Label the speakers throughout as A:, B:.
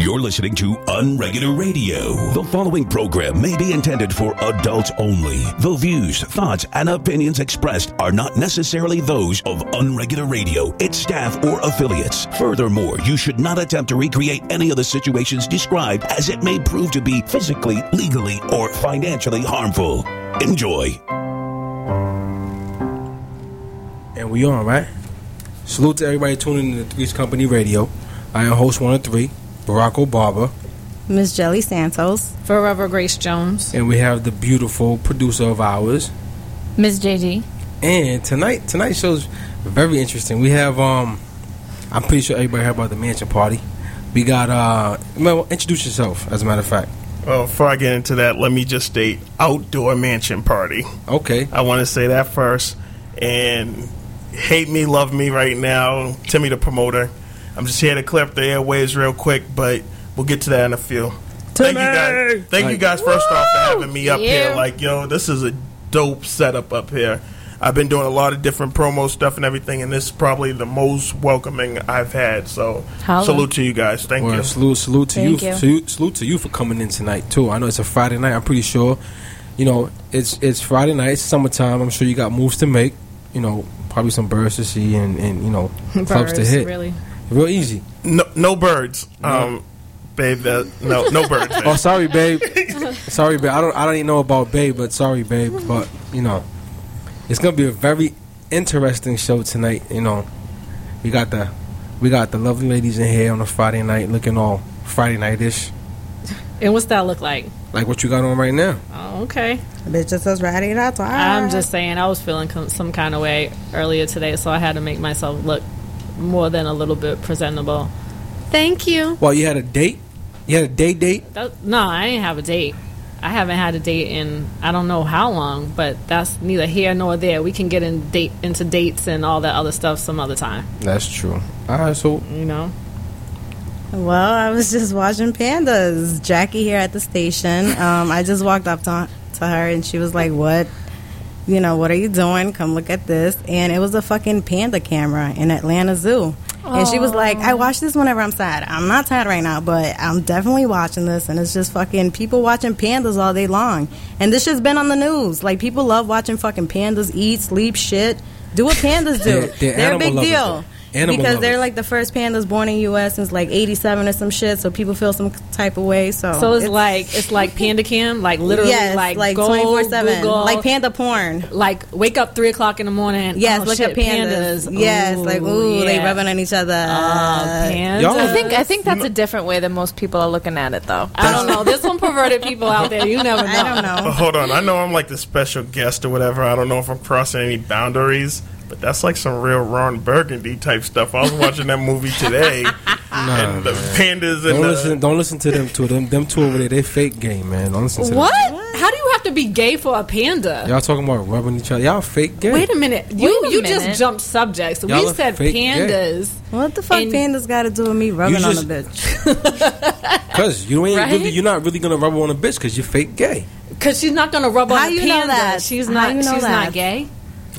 A: You're listening to Unregular Radio. The following program may be intended for adults only. The views, thoughts, and opinions expressed are not necessarily those of Unregular Radio, its staff, or affiliates. Furthermore, you should not attempt to recreate any of the situations described as it may prove to be physically, legally, or financially harmful. Enjoy.
B: And we on, right? Salute to everybody tuning in to Three's Company Radio. I am host one of three, Barack Obama,
C: Miss Jelly Santos.
D: Forever Grace Jones.
B: and we have the beautiful producer of ours.
E: Miss JG.
B: And tonight, tonight's show's very interesting. We have, um, I'm pretty sure everybody heard about the mansion party. We got, uh, well, introduce yourself, as a matter of fact.
F: Well, before I get into that, let me just state outdoor mansion party.
B: Okay.
F: I want to say that first. And hate me, love me right now. Timmy the promoter. I'm just here to clear up the airways real quick, but we'll get to that in a few. Thank you guys. Thank you guys first off for having me up here. Like, yo, this is a dope setup up here. I've been doing a lot of different promo stuff and everything, and this is probably the most welcoming I've had. So,
E: Holla.
F: salute to you guys. Thank
B: Well,
F: you.
B: salute, salute to
E: Thank
B: you,
E: you.
B: Salute, salute to you for coming in tonight too. I know it's a Friday night. I'm pretty sure, you know, it's it's Friday night. It's summertime. I'm sure you got moves to make. You know, probably some birds to see and and you know clubs to hit.
D: Really.
B: Real easy.
F: No, no birds, um, babe. That, no, no birds.
B: Oh, sorry, babe. sorry, babe. I don't I don't even know about babe, but sorry, babe. But you know, it's gonna be a very interesting show tonight. You know, we got the we got the lovely ladies in here on a Friday night, looking all Friday nightish,
D: And what's that look like?
B: like what you got on right now.
D: Oh, okay.
C: Bitches was ready to talk.
D: I'm just saying, I was feeling com- some kind of way earlier today, so I had to make myself look more than a little bit presentable. Thank you.
B: Well, you had a date. You had a date date.
D: That, no, I didn't have a date. I haven't had a date in I don't know how long, but that's neither here nor there. We can get in date into dates and all that other stuff some other time.
B: That's true. All right, so
D: You know.
C: Well, I was just watching pandas. Jackie here at the station. Um, I just walked up to, to her and she was like, "What? You know, what are you doing? Come look at this." And it was a fucking panda camera in Atlanta Zoo. And she was like, "I watch this whenever I'm sad. I'm not sad right now, but I'm definitely watching this." And it's just fucking people watching pandas all day long. And this shit's been on the news. Like people love watching fucking pandas eat, sleep, shit. Do what pandas do.
B: They're- they're
C: They're a big deal.
B: though. Animal
C: because they're like the first pandas born in U.S. since like '87 or some shit. So people feel some type of way. So
D: So it's, like it's like Panda Cam, like literally
C: yes,
D: like
C: like 24 seven, like panda porn.
D: like wake up three o'clock in the morning.
C: Yes,
D: oh,
C: look
D: shit,
C: at pandas. Yes, like ooh, they
D: yeah.
C: rubbing on each other.
D: Oh, pandas.
E: I think I think that's a different way that most people are looking at it, though.
D: I don't know. There's some perverted people out there. You never know.
C: I don't know.
F: Hold on. I know I'm like the special guest or whatever. I don't know if I'm crossing any boundaries, but that's like some real Ron Burgundy type stuff. I was watching that movie today, and the pandas and
B: don't
F: the,
B: listen. Don't listen to them. two. them. Them two over there. They fake gay, man. Don't listen to
D: What?
B: them.
D: How do you have to be gay for a panda?
B: Y'all talking about rubbing each other. Y'all fake game.
D: Wait a minute. You
E: a
D: you
E: minute.
D: just jumped subjects.
B: Y'all
D: we
B: are
D: said
B: fake gay.
D: pandas.
C: What the fuck pandas got to do with me rubbing on a bitch?
B: Cause you ain't
E: Right?
B: really, you're not really gonna rub on a bitch because you're fake gay.
D: Because she's not going to rub on
C: How
D: a
C: you
D: panda.
C: know that?
D: She's
C: How
D: not.
C: you know
D: she's
C: that?
D: not gay.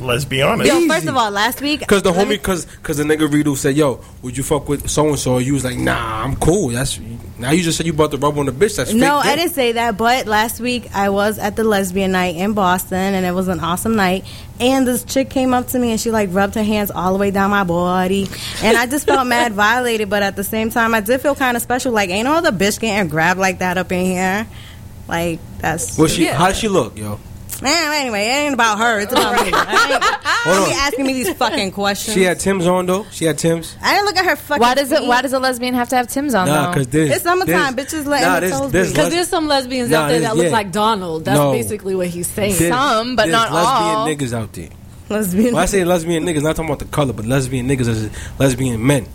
F: Let's be honest.
C: Yo, first of all, last week
B: Cause the homie, cause cause the nigga Rido said, "Yo, would you fuck with so and so?" You was like, "Nah, I'm cool." That's now you just said you about the rub on the bitch. That's
C: No,
B: fake.
C: I didn't say that. But last week I was at the lesbian night in Boston, and it was an awesome night. And this chick came up to me and she like rubbed her hands all the way down my body, and I just felt mad violated. But at the same time, I did feel kind of special. Like, ain't all the bitch getting grabbed like that up in here. Like that's.
B: Well, she how does she look, yo?
C: Man, anyway, it ain't about her. It's about me. I ain't-
B: Hold
C: Don't
B: on.
C: asking me these fucking questions.
B: She had Tim's on though. She had Tim's.
C: I didn't look at her fucking.
E: Why does it?
C: feet.
E: Why does a lesbian have to have Tim's on
B: Nah,
E: though?
B: because there's
C: It's summertime,
B: there's-
C: bitches letting
B: nah,
C: the
B: there's-
C: toes
B: there's
C: be-
D: Because
B: les-
D: there's some lesbians
B: Nah,
D: out there
B: there's-
D: that look like Donald. That's
B: No.
D: basically what he's saying.
B: there's-
E: Some, but
B: there's
E: not all.
B: lesbian niggas out there.
C: lesbian.
B: When I say lesbian niggas, not talking about the color, but lesbian niggas is lesbian men.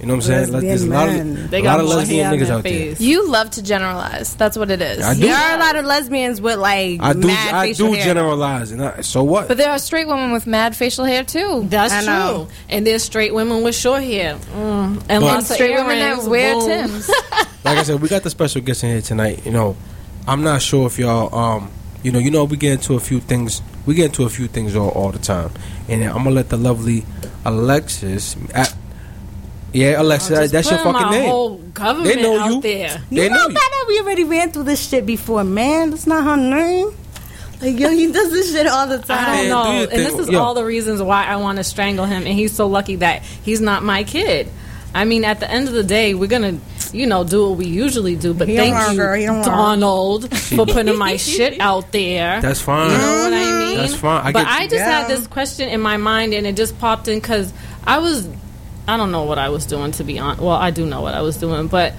B: You know what I'm saying?
C: Lesbian
B: There's a lot of,
D: They
B: a
D: got
B: lot of
D: more
B: lesbian
D: hair on
B: niggas
D: their
B: out there.
D: face.
E: You love to generalize. That's what it is.
B: I do.
C: There are a lot of lesbians with like
B: I do.
C: mad
B: I
C: facial
B: do
C: hair.
B: generalize, and I, so what?
E: But there are straight women with mad facial hair too.
D: That's
C: I
D: true.
C: know.
D: And there's straight women with short hair. Mm. And
B: But-
D: lots of
E: Straight women that wear
D: Boom.
E: Tim's.
B: like I said, we got the special guest in here tonight. You know, I'm not sure if y'all, um, you know, you know, we get into a few things. We get into a few things all, all the time, and I'm gonna let the lovely Alexis, at, Yeah, Alexa,
D: Just
B: that's your fucking
D: my
B: name.
D: whole government
B: They know
D: out
B: you.
D: there.
B: They
C: you
B: know
C: know
B: you.
C: that we already ran through this shit before, man. That's not her name. Like yo, he does this shit all the time.
D: I
C: time.
D: don't know.
B: do
D: And this is
B: Yo.
D: all the reasons why I want to strangle him. And he's so lucky that he's not my kid. I mean, at the end of the day, we're gonna, you know, do what we usually do. But
C: He
D: thank you,
C: her, he don't want her.
D: Donald, for putting my shit out there.
B: That's fine.
D: You know what I mean?
B: That's fine. I
D: but
B: get
D: I
B: you.
D: just had this question in my mind, and it just popped in because I was, I don't know what I was doing to be honest. Well, I do know what I was doing, but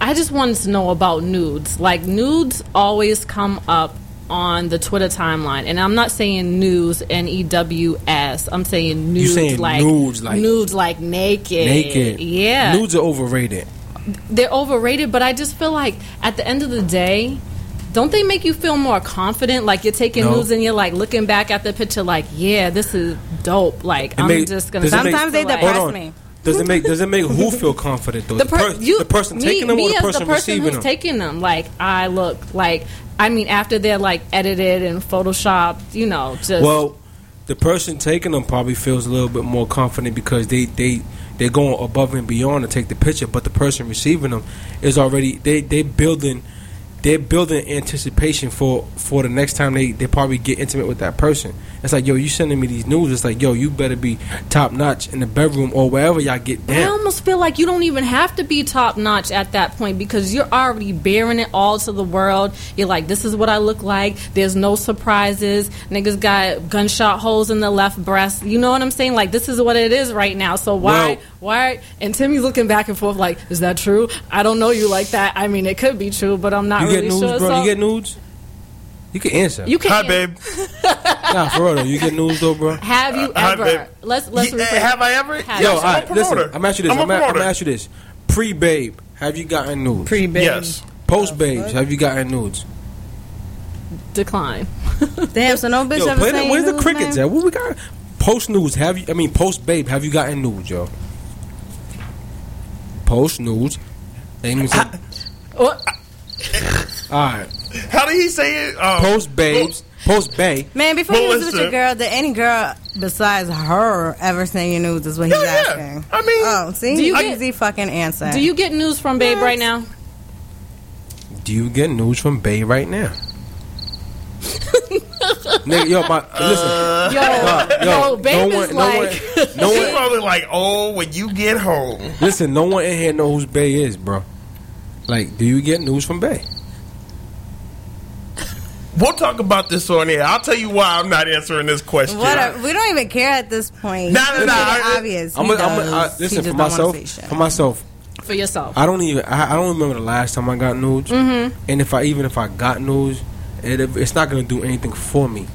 D: I just wanted to know about nudes. Like nudes always come up on the Twitter timeline, and I'm not saying news N E W S. I'm saying nudes
B: saying
D: like
B: nudes like-
D: nudes like naked,
B: Naked.
D: Yeah,
B: Nudes are overrated.
D: they're overrated, but I just feel like at the end of the day, don't they make you feel more confident? Like you're taking
B: No.
D: news and you're like looking back at the picture, like, yeah, this is dope. Like
B: It
D: I'm
B: make-
D: just gonna.
B: does make-
C: Sometimes they
D: feel like-
C: depress me.
B: Does it make Does it make who feel confident though?
D: The,
B: The,
D: per-
B: per-
D: you,
B: the person
D: me,
B: taking them
D: me
B: or the
D: as
B: person,
D: the person
B: receiving
D: who's
B: them?
D: taking them. Like I look like. I mean, after they're like edited and photoshopped, you know, just
B: well, the person taking them probably feels a little bit more confident because they they they're going above and beyond to take the picture, but the person receiving them is already they they building they're building anticipation for for the next time they they probably get intimate with that person. It's like yo, you sending me these news. It's like yo, you better be top notch in the bedroom or wherever y'all get
D: I almost feel like you don't even have to be top notch at that point because you're already bearing it all to the world. You're like, this is what I look like. There's no surprises. Niggas got gunshot holes in the left breast. You know what I'm saying? Like, this is what it is right now. So why,
B: Well-
D: why? And Timmy's looking back and forth like, is that true? I don't know you like that. I mean, it could be true, but I'm not really sure.
B: You
D: really
B: get nudes,
D: sure.
B: bro.
D: So
B: You get nudes. You can answer.
D: you can't.
F: babe.
B: nah, for real though. You get nudes though, bro.
D: Have you uh,
F: Hi,
D: ever?
F: babe.
D: let's let's
F: Ye-
D: rephrase-
F: have I ever?
D: Have
B: Yo,
D: you?
B: all
F: I'm a
B: right, listen. I'm asking you this.
F: I'm a
B: I'm, a- I'm
F: promoter.
B: you this. Pre babe, have you gotten nudes?
C: Pre babe.
F: Yes.
B: Post babes, have you gotten nudes?
D: decline.
C: Damn, so no bitch
B: Yo,
C: ever
B: play the, where's the crickets
C: man?
B: at? What we got? Post nudes, have you? I mean, post babe, have you gotten nudes, yo? Post nudes. Amy said,
D: What?
B: all right.
F: How did he say it? Um,
B: Post babes, post bay.
C: Man, before
F: Well,
C: you was with your girl, did any girl besides her ever send you nudes? Is what he's
F: Yeah, yeah.
C: asking.
F: I mean-
C: oh, see,
D: Do you get-
C: easy fucking answer.
D: Do you get news from Babe right now?
B: Do you get news from Bay right now? Nigga, yo, my listen.
D: Yo,
B: yo,
D: yo, Babe
B: no
D: is
B: one,
D: like.
B: no one, no
F: She's
B: one,
F: probably like, oh, when you get home.
B: Listen, no one in here know who's Bay is, bro. Like, do you get news from Bay?
F: We'll talk about this on air. I'll tell you why I'm not answering this question.
C: Whatever. We don't even care at this point.
F: Nah,
C: He's
F: nah, nah,
C: making it
F: I-
C: obvious.
B: I'm, a, I'm a,
C: does.
B: I,
C: He
B: listen for
C: wanna
B: myself.
C: say.
B: For myself,
D: for yourself.
B: I don't even. I, I don't remember the last time I got nudes. Mm-hmm. And if I even if I got nudes, it, it's not gonna do anything for me.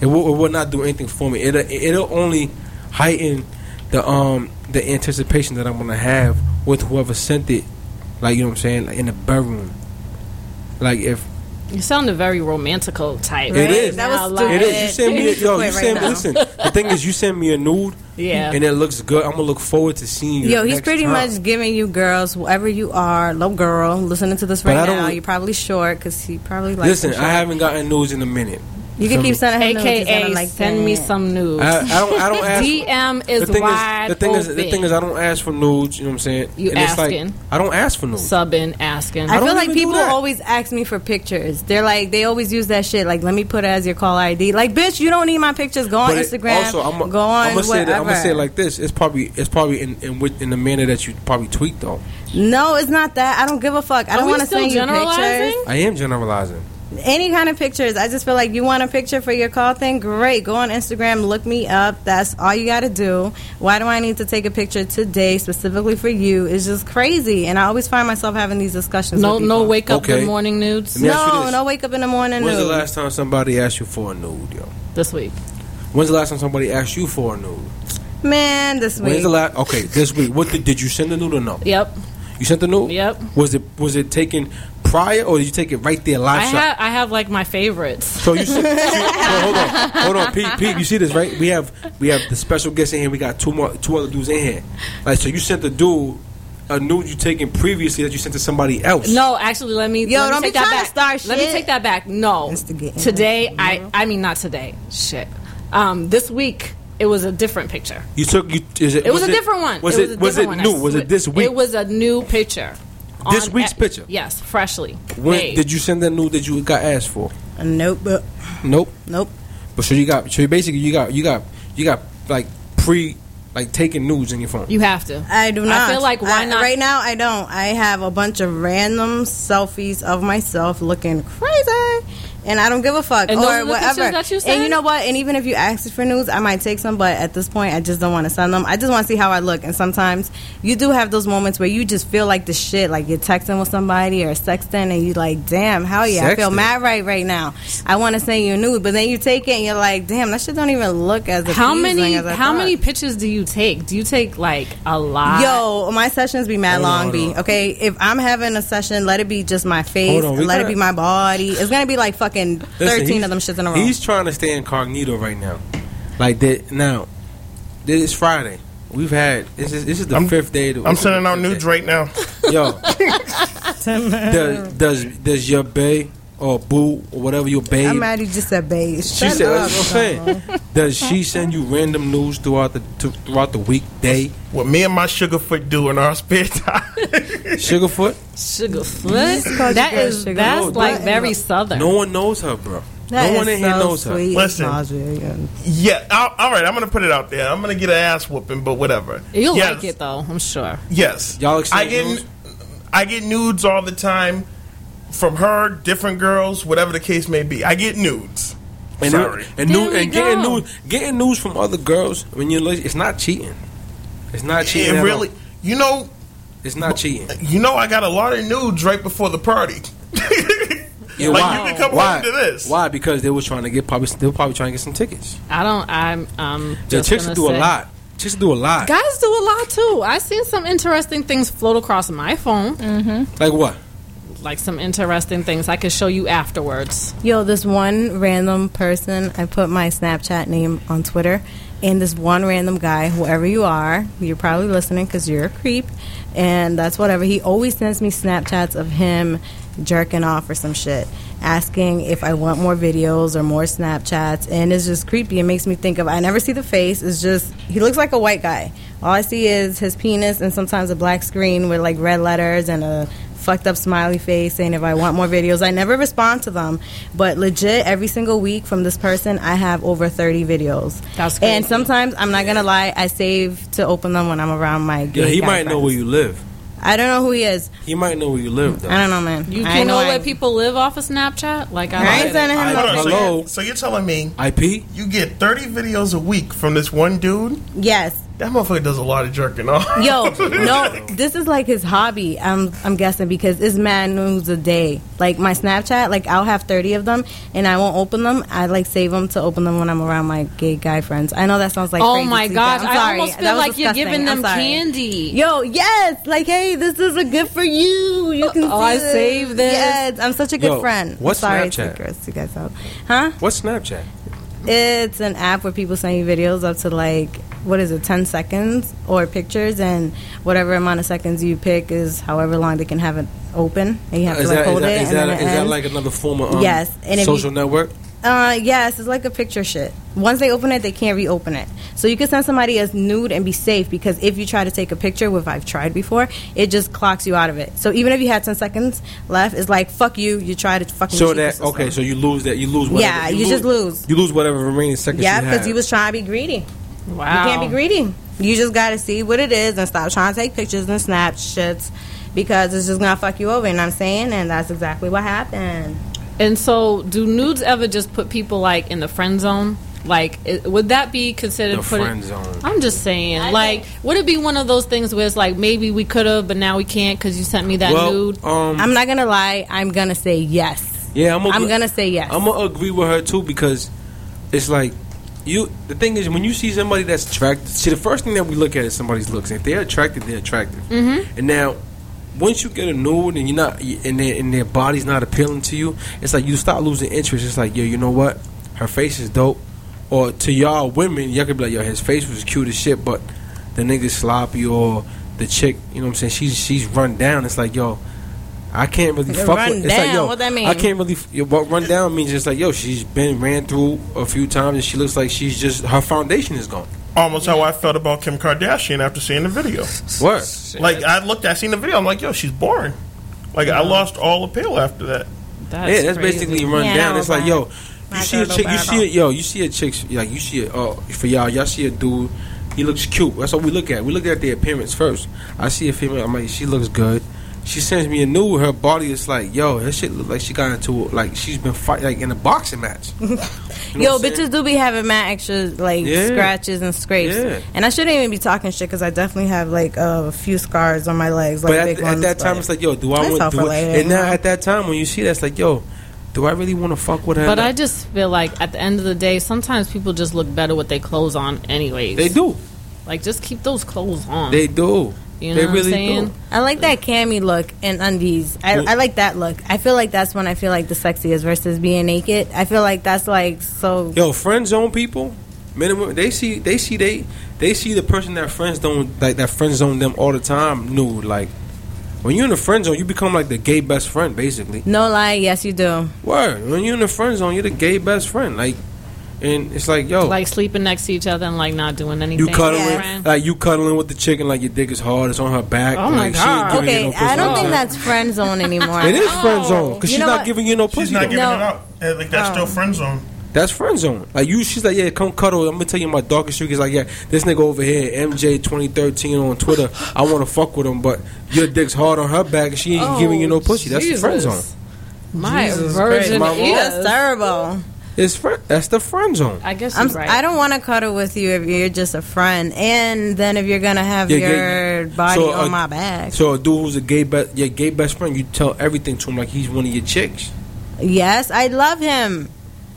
B: It will, it will not do anything for me. It it'll only heighten the um the anticipation that I'm gonna have with whoever sent it. Like you know what I'm saying, like in the bedroom. Like if
D: You sounded very romantical type.
B: It is.
C: That was
D: Now,
C: stupid.
D: like-
B: it is, you send me a, yo,
C: quit
B: you
C: right
B: send
C: now.
B: listen. The thing is, you send me a nude,
D: Yeah.
B: and it looks good. I'm gonna look forward to seeing you.
C: Yo, he's
B: next
C: pretty
B: time.
C: much giving you girls, whoever you are, little girl, listening to this
B: But
C: right now. You're probably short because he probably likes.
B: Listen, I haven't gotten nudes in a minute.
C: You can keep sending him nudes.
D: AKA,
C: like
D: send me some news.
B: I, I don't. I don't ask.
D: DM is
B: the thing
D: wide
B: is, the thing is, the thing is, I don't ask for nudes. You know what I'm saying?
D: You
B: and it's
D: asking.
B: like I don't ask for nudes.
D: Subbing, asking.
C: I,
B: don't
C: feel like people always ask me for pictures. They're like, they always use that shit. Like, let me put it as your call ID. Like, bitch, you don't need my pictures. Go on
B: But
C: Instagram.
B: also, I'm
C: go on
B: I'm gonna say that, I'm gonna say it like this. It's probably it's probably in in, which, in the manner that you probably tweet though.
C: no, it's not that. I don't give a fuck. I
D: Are
C: don't want to
D: still
C: send you pictures.
B: I am generalizing.
C: Any kind of pictures. I just feel like you want a picture for your call thing. Great. Go on Instagram. Look me up. That's all you got to do. Why do I need to take a picture today specifically for you? It's just crazy. And I always find myself having these discussions.
D: no,
C: with
D: no wake up
B: Okay.
D: the morning nudes
B: Let me ask you
C: No, no wake up in the morning.
B: When's the last time somebody asked you for a nude, yo?
D: this week.
B: When's the last time somebody asked you for a nude?
C: Man, this week.
B: When's
C: week.
B: the last? Okay, this week. What did, did you send the nude or no?
D: Yep.
B: You sent the nude.
D: Yep.
B: Was it was it taken prior or did you take it right there live
D: I
B: shot?
D: have I have like my favorites.
B: So you see, see well, hold on, hold on, Pete, Pete. You see this, right? We have we have the special guest in here. We got two more, two other dudes in here. Like, so you sent the dude a nude you taken previously that you sent to somebody else.
D: No, actually, let me.
C: Yo,
D: let me
C: don't
D: take
C: be
D: that
C: trying
D: back.
C: to start
D: Let me take that back. No, today I. I mean, not today. Shit. Um, this week it was a different picture.
B: You took you. Is it?
D: It was, a different one.
B: Was
D: it
B: it?
D: was, a
B: Was it new? Was it this week?
D: It was a new picture.
B: This week's
D: e-
B: picture?
D: Yes, freshly.
B: When
D: made.
B: did you send that nude that you got asked for?
C: Nope. uh,
B: Nope.
C: Nope.
B: But so you got. So basically, you got. You got. You got like pre, like taking nudes in your phone.
D: You have to.
C: I do not.
D: I feel like why
C: I-
D: not?
C: Right now, I don't. I have a bunch of random selfies of myself looking crazy, and I don't give a fuck
D: And those
C: or
D: are the
C: whatever.
D: that you
C: and you know what? And even if you ask for news, I might take some. But at this point, I just don't want to send them. I just want to see how I look. And sometimes you do have those moments where you just feel like the shit, like you're texting with somebody or sexting, and you're like, damn, hell yeah, I feel mad right right now. I want to send you a nude, but then you take it and you're like, damn, that shit don't even look as
D: How many?
C: as I
D: How
C: thought.
D: many pictures do you take? Do you take like a lot?
C: Yo, my sessions be mad
B: Hold
C: long.
B: hold
C: Be
B: on.
C: okay. If I'm having a session, let it be just my face.
B: Hold on, we
C: and let
B: gotta-
C: it be my body. It's gonna be like fucking
B: Listen,
C: thirteen
B: he's-
C: of them shits in a row.
B: He's trying to stay incognito right now. Like that now. This is Friday. We've had this is this is the
F: I'm-
B: fifth day.
F: I'm sending out nudes right now.
B: Yo, does does does your bae or boo or whatever your babe?
C: I'm mad you just said beige.
B: She said,
C: up.
B: "That's what I'm saying." Does she send you random news throughout the to, throughout the weekday?
F: What me and my Sugarfoot do in our spare time.
B: Sugarfoot?
D: Sugarfoot.
C: That is
D: That
C: you girl
D: is
C: sugar.
D: that's
B: No,
D: like
C: that-
D: very southern.
B: No one knows her, bro.
C: That
B: no one
C: is
B: in here
C: so
B: knows her.
C: sweet.
F: Listen.
C: Listen,
F: yeah, all- all right. I'm gonna put it out there. I'm gonna get an ass whooping, but whatever.
D: You'll
F: yes,
D: like it though, I'm sure.
F: Yes,
B: Y'all
F: I get
B: nudes?
F: I get nudes all the time from her, different girls, whatever the case may be. I get nudes.
B: And
F: Sorry.
B: and,
D: There
B: new, and getting news getting news from other girls when you're like, it's not cheating. It's not cheating.
F: it really,
B: all.
F: you know,
B: It's not cheating.
F: you know, I got a lot of nudes right before the party.
B: Yeah,
F: like
B: why?
F: you can come
B: why?
F: to this.
B: Why? Because they were trying to get probably they were probably trying to get some tickets.
D: I don't. I'm. I'm
B: The chicks
D: gonna
B: do a lot. Chicks do a lot.
D: Guys do a lot too. I seen some interesting things float across my phone.
B: Like what?
D: Like some interesting things I could show you afterwards.
C: Yo, this one random person, I put my Snapchat name on Twitter, and this one random guy, whoever you are, you're probably listening because you're a creep, and that's whatever. He always sends me Snapchats of him jerking off or some shit, asking if I want more videos or more Snapchats, and it's just creepy. It makes me think of, I never see the face, it's just, he looks like a white guy. All I see is his penis and sometimes a black screen with like red letters and a fucked up smiley face saying if I want more videos. I never respond to them, but legit every single week from this person, I have over 30 videos.
D: That's
C: And sometimes I'm not gonna lie, I save to open them when I'm around my.
B: Yeah, he
C: guy
B: might know where you live.
C: I don't know who he is.
B: He might know where you live though.
C: I don't know, man.
D: You
C: I
D: can know
C: I-
D: where people live off of Snapchat. Like I,
C: I ain't
D: don't
C: sending him no
F: Hold so,
B: Hello?
F: you- so you're telling me
B: IP?
F: you get 30 videos a week from this one dude?
C: Yes.
F: That motherfucker does a lot of jerking off.
C: Yo, no, this is like his hobby. I'm I'm guessing because it's mad news a day. Like my Snapchat, like I'll have 30 of them and I won't open them. I like save them to open them when I'm around my gay guy friends. I know that sounds like
D: Oh
C: crazy
D: my
C: to you
D: gosh!
C: I'm sorry.
D: almost feel
C: was
D: like you're giving them candy.
C: Yo, yes, like hey, this is a good for you. You uh, can.
D: Oh,
C: see
D: I
C: this.
D: saved this.
C: Yes, I'm such a good
B: Yo,
C: friend. I'm
B: what's
C: sorry
B: Snapchat?
C: to gross you guys out, huh?
B: What's Snapchat?
C: It's an app where people send you videos up to like what is it, ten seconds or pictures, and whatever amount of seconds you pick is however long they can have it open, and you have to like
B: that,
C: hold
B: is that,
C: it,
B: is that,
C: it
B: is that like another form of um,
C: Yes, and
B: social
C: you-
B: network?
C: Uh, yes, it's like a picture shit. Once they open it, they can't reopen it. So you can send somebody as nude and be safe because if you try to take a picture, which I've tried before, it just clocks you out of it. So even if you had ten seconds left, it's like fuck you. You try to fucking
B: So that okay, so you lose that you lose whatever
C: Yeah, you just lose.
B: You lose whatever remaining seconds.
C: yeah, because
B: you
C: he was trying to be greedy.
D: Wow.
C: You can't be greedy. You just got to see what it is and stop trying to take pictures and snap shits because it's just gonna fuck you over. You know what I'm saying? And that's exactly what happened.
D: And so, do nudes ever just put people like in the friend zone? Like, it, would that be considered
B: The
D: putting-
B: friend zone.
D: I'm just saying, like, would it be one of those things where it's like maybe we could have, but now we can't because you sent me that
B: well,
D: nude?
B: um,
C: I'm not gonna lie. I'm gonna say yes.
B: yeah, I'm,
C: I'm gonna say yes.
B: I'm gonna agree with her too because it's like you. The thing is, when you see somebody that's attracted, see the first thing that we look at is somebody's looks. If they're attractive, they're attractive. Mm-hmm. And now, once you get a nude and you're not, and their, and their body's not appealing to you, it's like you start losing interest. It's like, yo, you know what? Her face is dope. Or to y'all women, y'all could be like, yo, his face was cute as shit, but the nigga's sloppy or the chick, you know what I'm saying? She's she's run down. It's like, yo, I can't really
C: Run
B: fuck with. It's like
C: down,
B: yo,
C: what that mean?
B: I can't really. yo, What run down means It's like yo, she's been ran through a few times and she looks like she's just her foundation is gone.
F: Almost how I felt about Kim Kardashian after seeing the video.
B: What?
F: Like I looked, I seen the video. I'm like, yo, she's boring. Like I lost all appeal after that.
D: That's
B: yeah, that's
D: crazy.
B: basically run
C: Yeah,
B: down. It's like
C: but-
B: yo, you see a
C: don't
B: chick, you
C: about
B: see it, yo, you see a chick, like you see it. Oh, for y'all, y'all see a dude. He looks cute. That's what we look at. We look at the appearance first. I see a female. I'm like, she looks good. She sends me a nude. Her body is like, yo, that shit look like she got into like she's been fight like in a boxing match. You know
C: Yo,
B: what saying?
C: bitches do be having mad extra like
B: Yeah.
C: scratches and scrapes,
B: Yeah.
C: and I shouldn't even be talking shit because I definitely have like a few scars on my legs, like
B: But
C: big
B: at,
C: ones.
B: at that time,
C: but-
B: it's like, yo, do I want?
C: all
B: Do I, and now at that time, when you see that, it's like, yo, do I really want to fuck with her?
D: But I just feel like at the end of the day, sometimes people just look better with their clothes on, anyways.
B: they do,
D: Like, just keep those clothes on.
B: they do.
D: You know
B: they
D: what
B: really
D: I'm saying?
B: do.
C: I like that cami look and undies. I,
B: Well-
C: I like that look. I feel like that's when I feel like the sexiest versus being naked. I feel like that's like so.
B: Yo, friend zone people, men and women, they see they see they they see the person that friends don't like that friend zone them all the time nude. Like when you're in the friend zone, you become like the gay best friend, basically.
C: No lie, yes you do.
B: Word. When you're in the friend zone, you're the gay best friend. Like, and it's like, yo,
D: Like sleeping next to each other and like not doing anything.
B: you cuddling,
C: Yeah.
B: Like you cuddling with the chicken, like your dick is hard, it's on her back.
D: Oh my
B: like, she
D: God.
C: Okay,
B: no.
C: I don't think
B: Okay.
C: that's friend zone anymore.
B: It is friend oh. zone because she's not
C: what?
B: giving you no pussy.
F: She's not
B: though.
F: giving
C: No.
F: it up. Like that's oh. still friend zone.
B: That's friend zone. Like you, she's like, yeah, come cuddle. I'm gonna tell you my darkest secrets. Like, yeah, this nigga over here, MJ 2013 on Twitter. I want to fuck with him, but your dick's hard on her back, and she ain't
D: Oh,
B: giving you no pussy. That's the friend zone.
D: My
B: Jesus
D: virgin
B: Christ, my
D: ears.
C: That's terrible.
B: It's friend. That's the friend zone.
D: I guess
C: I'm,
D: right.
C: I don't want to cuddle with you if you're just a friend, and then if you're gonna have
B: Yeah,
C: your
B: yeah.
C: body
B: So,
C: on
B: uh,
C: my back.
B: So a dude who's a gay best, your gay best friend, you tell everything to him like he's one of your chicks.
C: yes, I love him.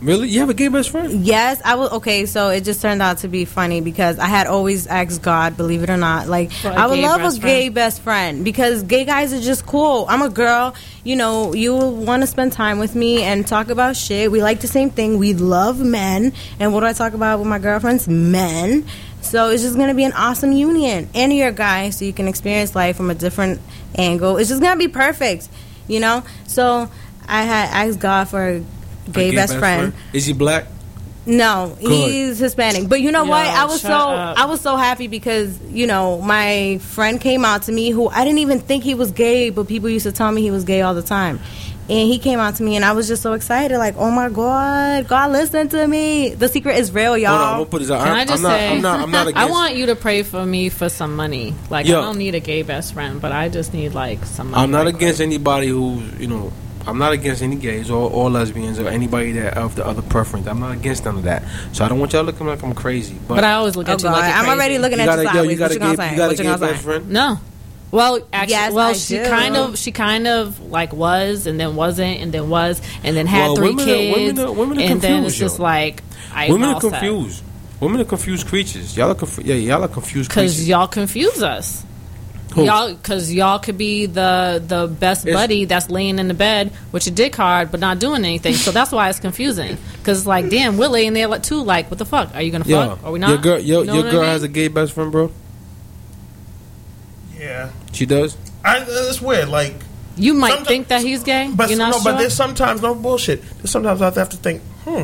B: Really? You have a gay best friend?
C: Yes, I was okay. So it just turned out to be funny because I had always asked God, believe it or not, like
D: For a
C: I would love a
D: best
C: gay
D: friend?
C: best friend because gay guys are just cool. I'm a girl, you know. You want to spend time with me and talk about shit. We like the same thing. We love men, and what do I talk about with my girlfriends? Men. So it's just gonna be an awesome union, and you're a guy, so you can experience life from a different angle. It's just gonna be perfect, you know. So I had asked God for a
B: A
C: gay, best, friend.
B: Is he black?
C: No,
B: Good.
C: he's Hispanic. But you know
D: Yo,
C: what? I was so
D: up.
C: I was so happy because you know my friend came out to me who I didn't even think he was gay, but people used to tell me he was gay all the time. And he came out to me, and I was just so excited, like, "Oh my God, God, listen to me! The secret is real,
B: Hold on, I'm
C: y'all."
B: gonna put this out.
D: Can
B: I'm,
D: I just
B: I'm not,
D: say,
B: I'm not. I'm not
D: I want you to pray for me for some money. Like
B: Yo.
D: I don't need a gay best friend, but I just need like some. Money
B: I'm not
D: right
B: against
D: quick.
B: anybody who you know. I'm not against any gays or, or lesbians or anybody that of the other preference. I'm not against none of that. So I don't want y'all looking like I'm crazy. But,
D: But I always look
C: Oh
D: at you
C: God,
D: like you're
C: I'm
D: crazy.
C: already looking
B: you
C: at
B: got
C: you
B: a yo,
C: sideways.
B: you got
C: What
B: a
C: you
B: gay,
C: gonna say?
B: you got a
C: What you
B: gay
C: gonna
B: best
C: say?
B: friend.
D: No. Well, actually,
C: Yes,
D: well,
C: I
D: she
C: do.
D: kind of, she kind of like was, and then wasn't, and then was, and then had
B: Well,
D: three
B: women are-
D: kids,
B: women are- women are
D: and then
B: confused,
D: it's just
B: yo.
D: like I
B: Women are confused. Women are confused creatures. Y'all are conf- yeah, y'all are confused
D: because y'all confuse us.
B: Who?
D: Y'all, because y'all could be the the best
B: It's-
D: buddy that's laying in the bed with your dick hard, but not doing anything. So that's why it's confusing. Because it's like, damn, we're laying there like, too. Like, what the fuck? Are you gonna
B: Yo,
D: fuck? Are we not?
B: your girl, your,
D: You know
B: your
D: what I
B: girl
D: mean?
B: has a gay best friend, bro.
F: Yeah,
B: She does.
F: I, it's weird. Like,
D: You might think that he's gay.
F: but
D: You're not
F: no,
D: sure.
F: but there's sometimes no bullshit. There's sometimes I have to think, hmm,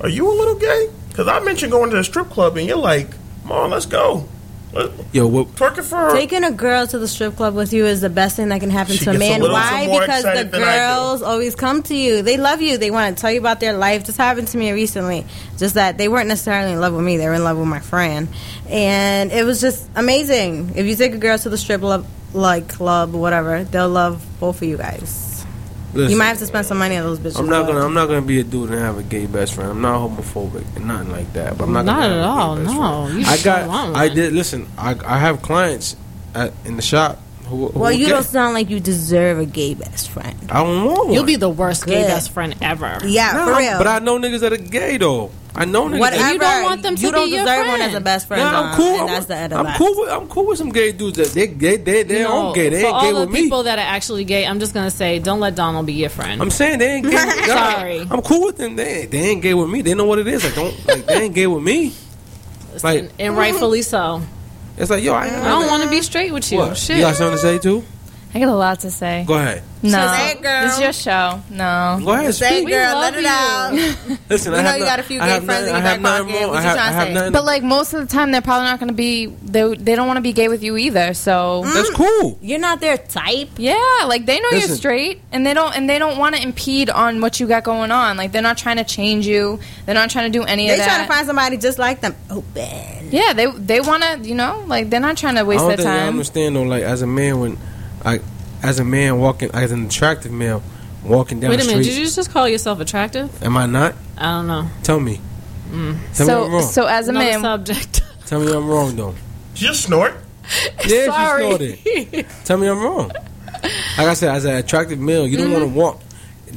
F: are you a little gay? Because I mentioned going to the strip club, and you're like, mom, let's go. Let-
B: Yo, what?
F: Twerk it for her.
C: Taking a girl to the strip club with you is the best thing that can happen
F: She
C: to a
F: gets a
C: man.
F: little
C: Why?
F: more
C: Because the
F: excited than I do.
C: girls always come to you. They love you. They want to tell you about their life. This happened to me recently. Just that they weren't necessarily in love with me. They were in love with my friend, and it was just amazing. If you take a girl to the strip club, like club, whatever, they'll love both of you guys.
B: Listen,
C: you might have to spend some money on those bitches.
B: I'm not gonna. I'm not gonna be a dude and have a gay best friend. I'm not homophobic and nothing like that. But I'm not.
D: Not
B: gonna
D: at
B: have
D: all, no. You
B: I got.
D: don't want
B: I did. Listen. I I have clients at in the shop who. who
C: Well, you
B: gay.
C: don't sound like you deserve a gay best friend.
B: I don't want one.
D: You'll be the worst gay best friend ever.
C: Yeah,
B: Nah,
C: for real.
B: But I know niggas that are gay though. I know niggas.
C: Whatever.
B: That,
D: You don't want them to
C: you
D: be
C: don't
D: your
C: deserve one
D: friend.
C: as a best friend.
B: Nah, I'm cool.
C: And
B: I'm,
C: that's the end of
B: I'm
C: that.
B: cool with. I'm cool with some gay dudes that they they they they
D: You know,
B: own gay. They
D: for
B: ain't
D: all
B: gay
D: the
B: with me.
D: people that are actually gay, I'm just gonna say, don't let Donald be your friend.
B: I'm saying they ain't gay. with-
D: Sorry.
B: I'm cool with them. They they ain't gay with me. They know what it is. Like don't like they ain't gay with me. Like
D: and, and rightfully so.
B: it's like yo, I,
D: I don't want to be straight with you.
B: What?
D: Shit.
B: You got something to say too?
E: I got a lot to say.
B: Go ahead.
E: No,
C: Say it, girl.
E: this is your show. No.
B: Go ahead.
C: Say,
B: Speak.
C: girl,
D: love
C: let it
D: you.
C: out.
B: Listen,
C: You
B: I
C: know you
B: no-
C: got a few
B: I
C: gay
B: have
C: friends in
B: nothing-
C: your
B: I have
C: back pocket.
B: wrong-
C: What
B: I
C: you
B: have-
C: trying
B: I
C: to
B: have
C: say?
B: nothing-
E: But like most of the time, they're probably not going to be. They they don't want to be gay with you either. So mm.
B: That's cool.
C: You're not their type.
E: yeah, like they know
B: Listen.
E: you're straight, and they don't and they don't want to impede on what you got going on. Like they're not trying to change you. They're not trying to do any
C: They
E: of that.
C: trying to find somebody just like them. Oh, Open.
E: yeah, they they want to. You know, like they're not trying to
B: I
E: waste
B: don't
E: their
B: think I
E: time.
B: understand though. Like as a man, when I, as a man walking, as an attractive male walking down
D: Wait a
B: the
D: minute,
B: street,
D: did you just call yourself attractive?
B: am I not?
D: I don't know.
B: Tell me. Tell me I'm
E: So
B: wrong.
E: so as a
D: Another
E: man,
D: subject.
B: Tell me I'm wrong though.
F: Just snort.
B: Yeah,
D: Sorry.
B: she snorted. Tell me I'm wrong. Like I said, as an attractive male, you don't want to walk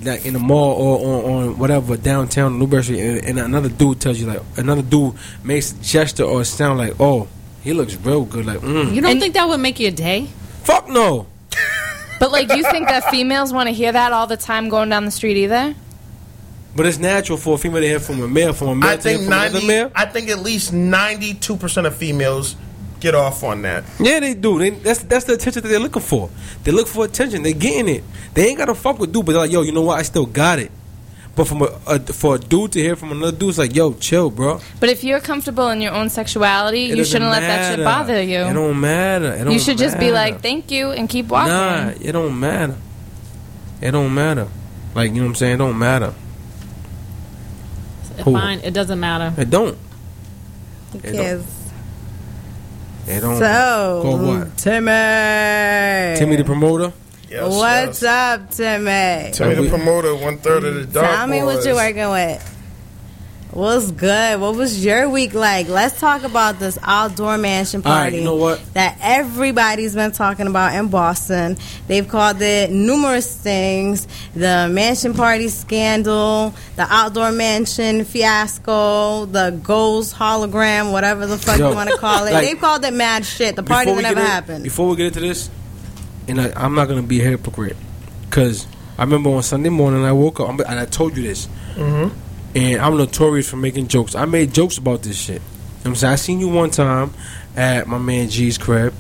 B: like in the mall or on, on whatever downtown Newbury Street, and, and another dude tells you like another dude makes a gesture or sound like, oh, he looks real good. Like, mm.
D: You don't
E: And-
D: think that would make your day?
B: fuck no.
E: But like you think that females want to hear that all the time going down the street either?
B: But it's natural for a female to hear from a male, from a male
F: I
B: to hear
F: think
B: from another
F: ninety.
B: male.
F: I think at least ninety-two percent of females get off on that.
B: Yeah, they do. They, that's that's the attention that they're looking for. They look for attention. They're getting it. They ain't gotta fuck with dude, but they're like, yo, you know what? I still got it. But from a, a for a dude to hear from another dude, it's like, yo, chill, bro.
E: But if you're comfortable in your own sexuality,
B: It
E: you
B: doesn't
E: shouldn't let that shit bother you.
B: It don't matter. It don't
E: you should just be like, "Thank you," and keep walking.
B: Nah, it don't matter. It don't matter. Like you know what I'm saying? It don't matter. Who?
D: Fine, it doesn't matter.
B: It don't.
C: Who
B: It don't.
C: cares?
B: It don't.
C: So,
B: Call what?
C: Timmy.
B: Timmy the promoter.
F: Yes,
C: What's
F: yes.
C: up, Timmy?
F: Tell me the promoter, one third of the dark
C: Tell me what you're working with. What's good? What was your week like? Let's talk about this outdoor mansion
B: All right,
C: party
B: you know what?
C: that everybody's been talking about in Boston. They've called it numerous things: the mansion party scandal, the outdoor mansion fiasco, the ghost hologram, whatever the fuck
B: Yo,
C: you want to call it.
B: like,
C: They've called it mad shit. The party that never
B: in-
C: happened.
B: Before we get into this, and I, I'm not gonna be a hypocrite, because I remember on Sunday morning I woke up I'm- and I told you this,
F: Mm-hmm.
B: and I'm notorious for making jokes. I made jokes about this shit. You know I'm saying I seen you one time at my man G's crib.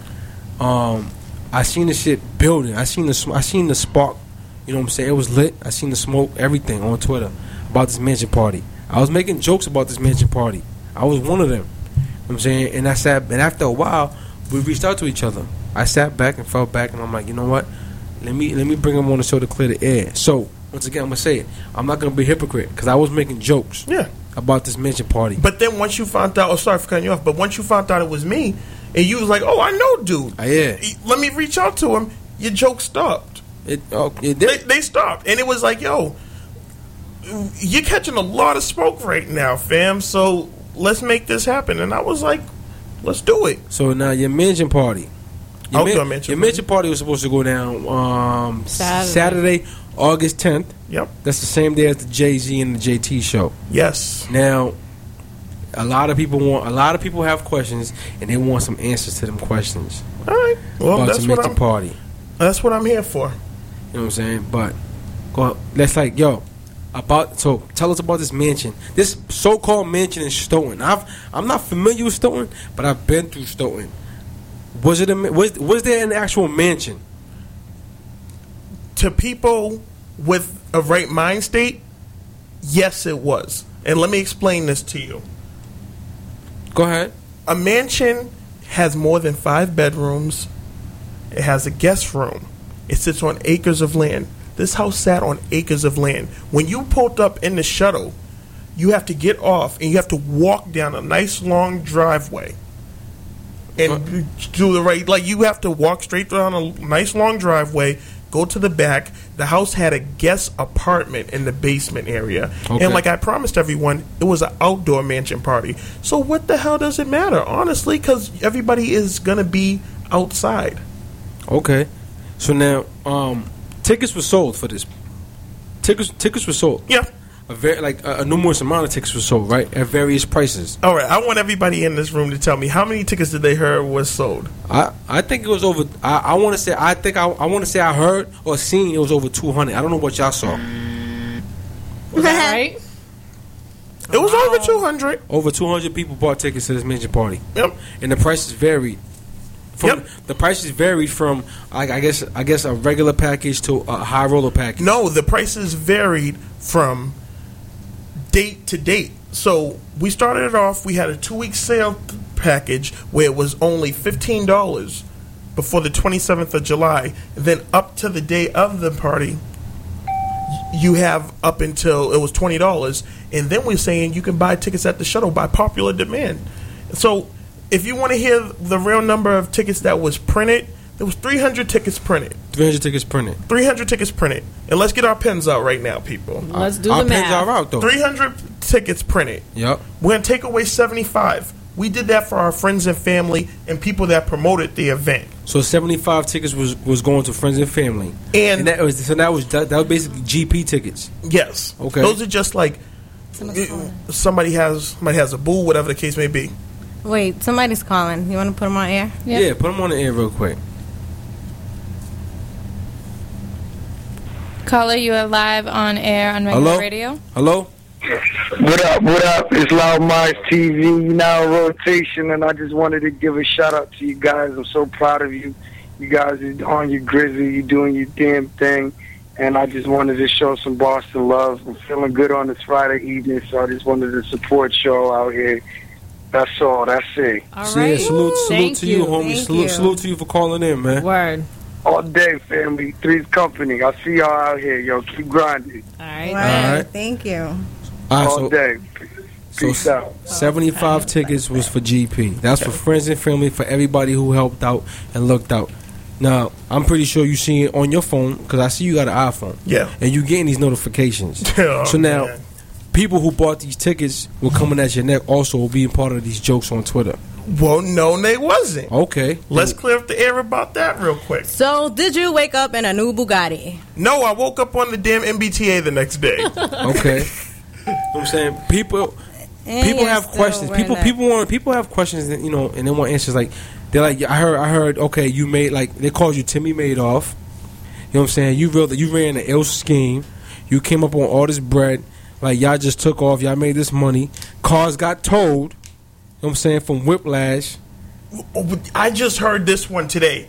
B: Um, I seen the shit building. I seen the sm- I seen the spark. You know what I'm saying? It was lit. I seen the smoke, everything on Twitter about this mansion party. I was making jokes about this mansion party. I was one of them. You know what I'm saying, and I said, and after a while, we reached out to each other. I sat back and fell back, and I'm like, you know what? Let me let me bring him on the show to clear the air. So once again, I'm gonna say it. I'm not gonna be a hypocrite because I was making jokes
F: Yeah.
B: about this mansion party.
F: But then once you found out, oh, sorry for cutting you off, but once you found out it was me, and you was like, oh, I know, dude.
B: Uh, yeah,
F: Let me reach out to him. Your joke stopped.
B: it oh, it
F: They,
B: did.
F: they stopped, and it was like, yo, you're catching a lot of smoke right now, fam. So let's make this happen. And I was like, let's do it.
B: So now your mansion party. Your,
F: Outdoor
B: man-
F: mansion
B: your
F: party.
B: mansion party was supposed to go down um,
D: Saturday.
B: Saturday, August 10th.
F: Yep.
B: That's the same day as the Jay Z and the JT show.
F: Yes.
B: Now, a lot of people want, a lot of people have questions, and they want some answers to them questions
F: All right. Well,
B: about
F: that's
B: the
F: what
B: mansion
F: I'm.
B: party.
F: That's what I'm here for.
B: You know what I'm saying? But go, let's like, yo, about so tell us about this mansion, this so-called mansion in Stoughton. I've I'm not familiar with Stoughton, but I've been through Stoughton. Was it a was was there an actual mansion?
F: To people with a right mind state, yes, it was. And let me explain this to you.
B: Go ahead.
F: A mansion has more than five bedrooms. It has a guest room. It sits on acres of land. This house sat on acres of land. When you pulled up in the shuttle, you have to get off and you have to walk down a nice long driveway and do the right. Like you have to walk straight down a nice long driveway, go to the back. The house had a guest apartment in the basement area,
B: Okay.
F: and like I promised everyone, it was an outdoor mansion party. So what the hell does it matter, honestly? Because everybody is gonna be outside.
B: Okay. So now, um, tickets were sold for this. Tickets tickets were sold.
F: Yeah.
B: A very like a, a numerous amount of tickets were sold, right? At various prices.
F: All right. I want everybody in this room to tell me how many tickets did they hear was sold.
B: I, I think it was over. I, I want to say. I think I, I want to say I heard or seen it was over two hundred. I don't know what y'all saw.
D: Was that right?
F: It was over two hundred.
B: Over two hundred people bought tickets to this mansion party,
F: Yep.
B: and the prices varied From,
F: Yep.
B: The prices varied from like I guess I guess a regular package to a high roller package.
F: No, the prices varied from date to date. So we started it off. We had a two week sale package where it was only fifteen dollars before the twenty seventh of July. Then up to the day of the party, you have up until it was twenty dollars. And then we're saying you can buy tickets at the shuttle by popular demand. So if you want to hear the real number of tickets that was printed, there was three hundred tickets printed.
B: Three hundred tickets printed.
F: 300 tickets printed. And let's get our pens out right now, people.
D: Let's do
B: Our
D: the
B: pens
D: math.
B: are out though.
F: 300 tickets printed.
B: Yep.
F: We're going to take away 75. We did that for our friends and family and people that promoted the event.
B: So seventy five tickets was was going to friends and family.
F: And-
B: that was so that was that, that was basically GP tickets.
F: Yes.
B: Okay.
F: Those are just like
C: Somebody's
F: somebody has somebody has a boo, whatever the case may be.
C: Wait, somebody's calling. You want to put them on air?
E: Yep.
B: Yeah, put them on the air real quick.
E: Caller, you are live on air on regular
B: Hello?
E: radio.
B: Hello.
G: What up, what up? It's Loud Minds TV now in rotation, and I just wanted to give a shout out to you guys. I'm so proud of you. You guys are on your grizzly, You're doing your damn thing, and I just wanted to show some Boston love. I'm feeling good on this Friday evening, so I just wanted to support y'all out here. That's all. That's it.
D: All
B: So, yeah,
D: right.
B: salute, salute
D: Thank
B: to you,
D: you.
B: homie.
C: Thank
B: Salute,
C: you.
B: salute to you for calling in, man.
D: Word.
G: All day, family. Three's company. I see y'all out here, yo. Keep grinding
D: All right.
C: Right.
B: right.
C: Thank you.
B: All right,
G: all
B: so,
G: day.
B: so
G: Peace out.
B: 75 tickets was for GP. That's for friends and family, for everybody who helped out and looked out. Now, I'm pretty sure you see it on your phone because I see you got an iPhone.
F: Yeah.
B: And you getting these notifications.
F: Oh,
B: so now,
F: man.
B: People who bought these tickets were coming at your neck also being part of these jokes on Twitter.
F: Well, no, they wasn't.
B: Okay.
F: Let's clear up the air about that real quick.
C: So, did you wake up in a new Bugatti?
F: No, I woke up on the damn MBTA the next day.
B: Okay. you know what I'm saying? People
C: And
B: people have questions. People
C: that.
B: people want people have questions that you know and they want answers like they're like I heard I heard okay you made like they called you Timmy Madoff. You know what I'm saying? You real you ran an ill scheme. You came up on all this bread. Like y'all just took off. Y'all made this money. Cars got towed. You know what I'm saying from whiplash.
F: I just heard this one today.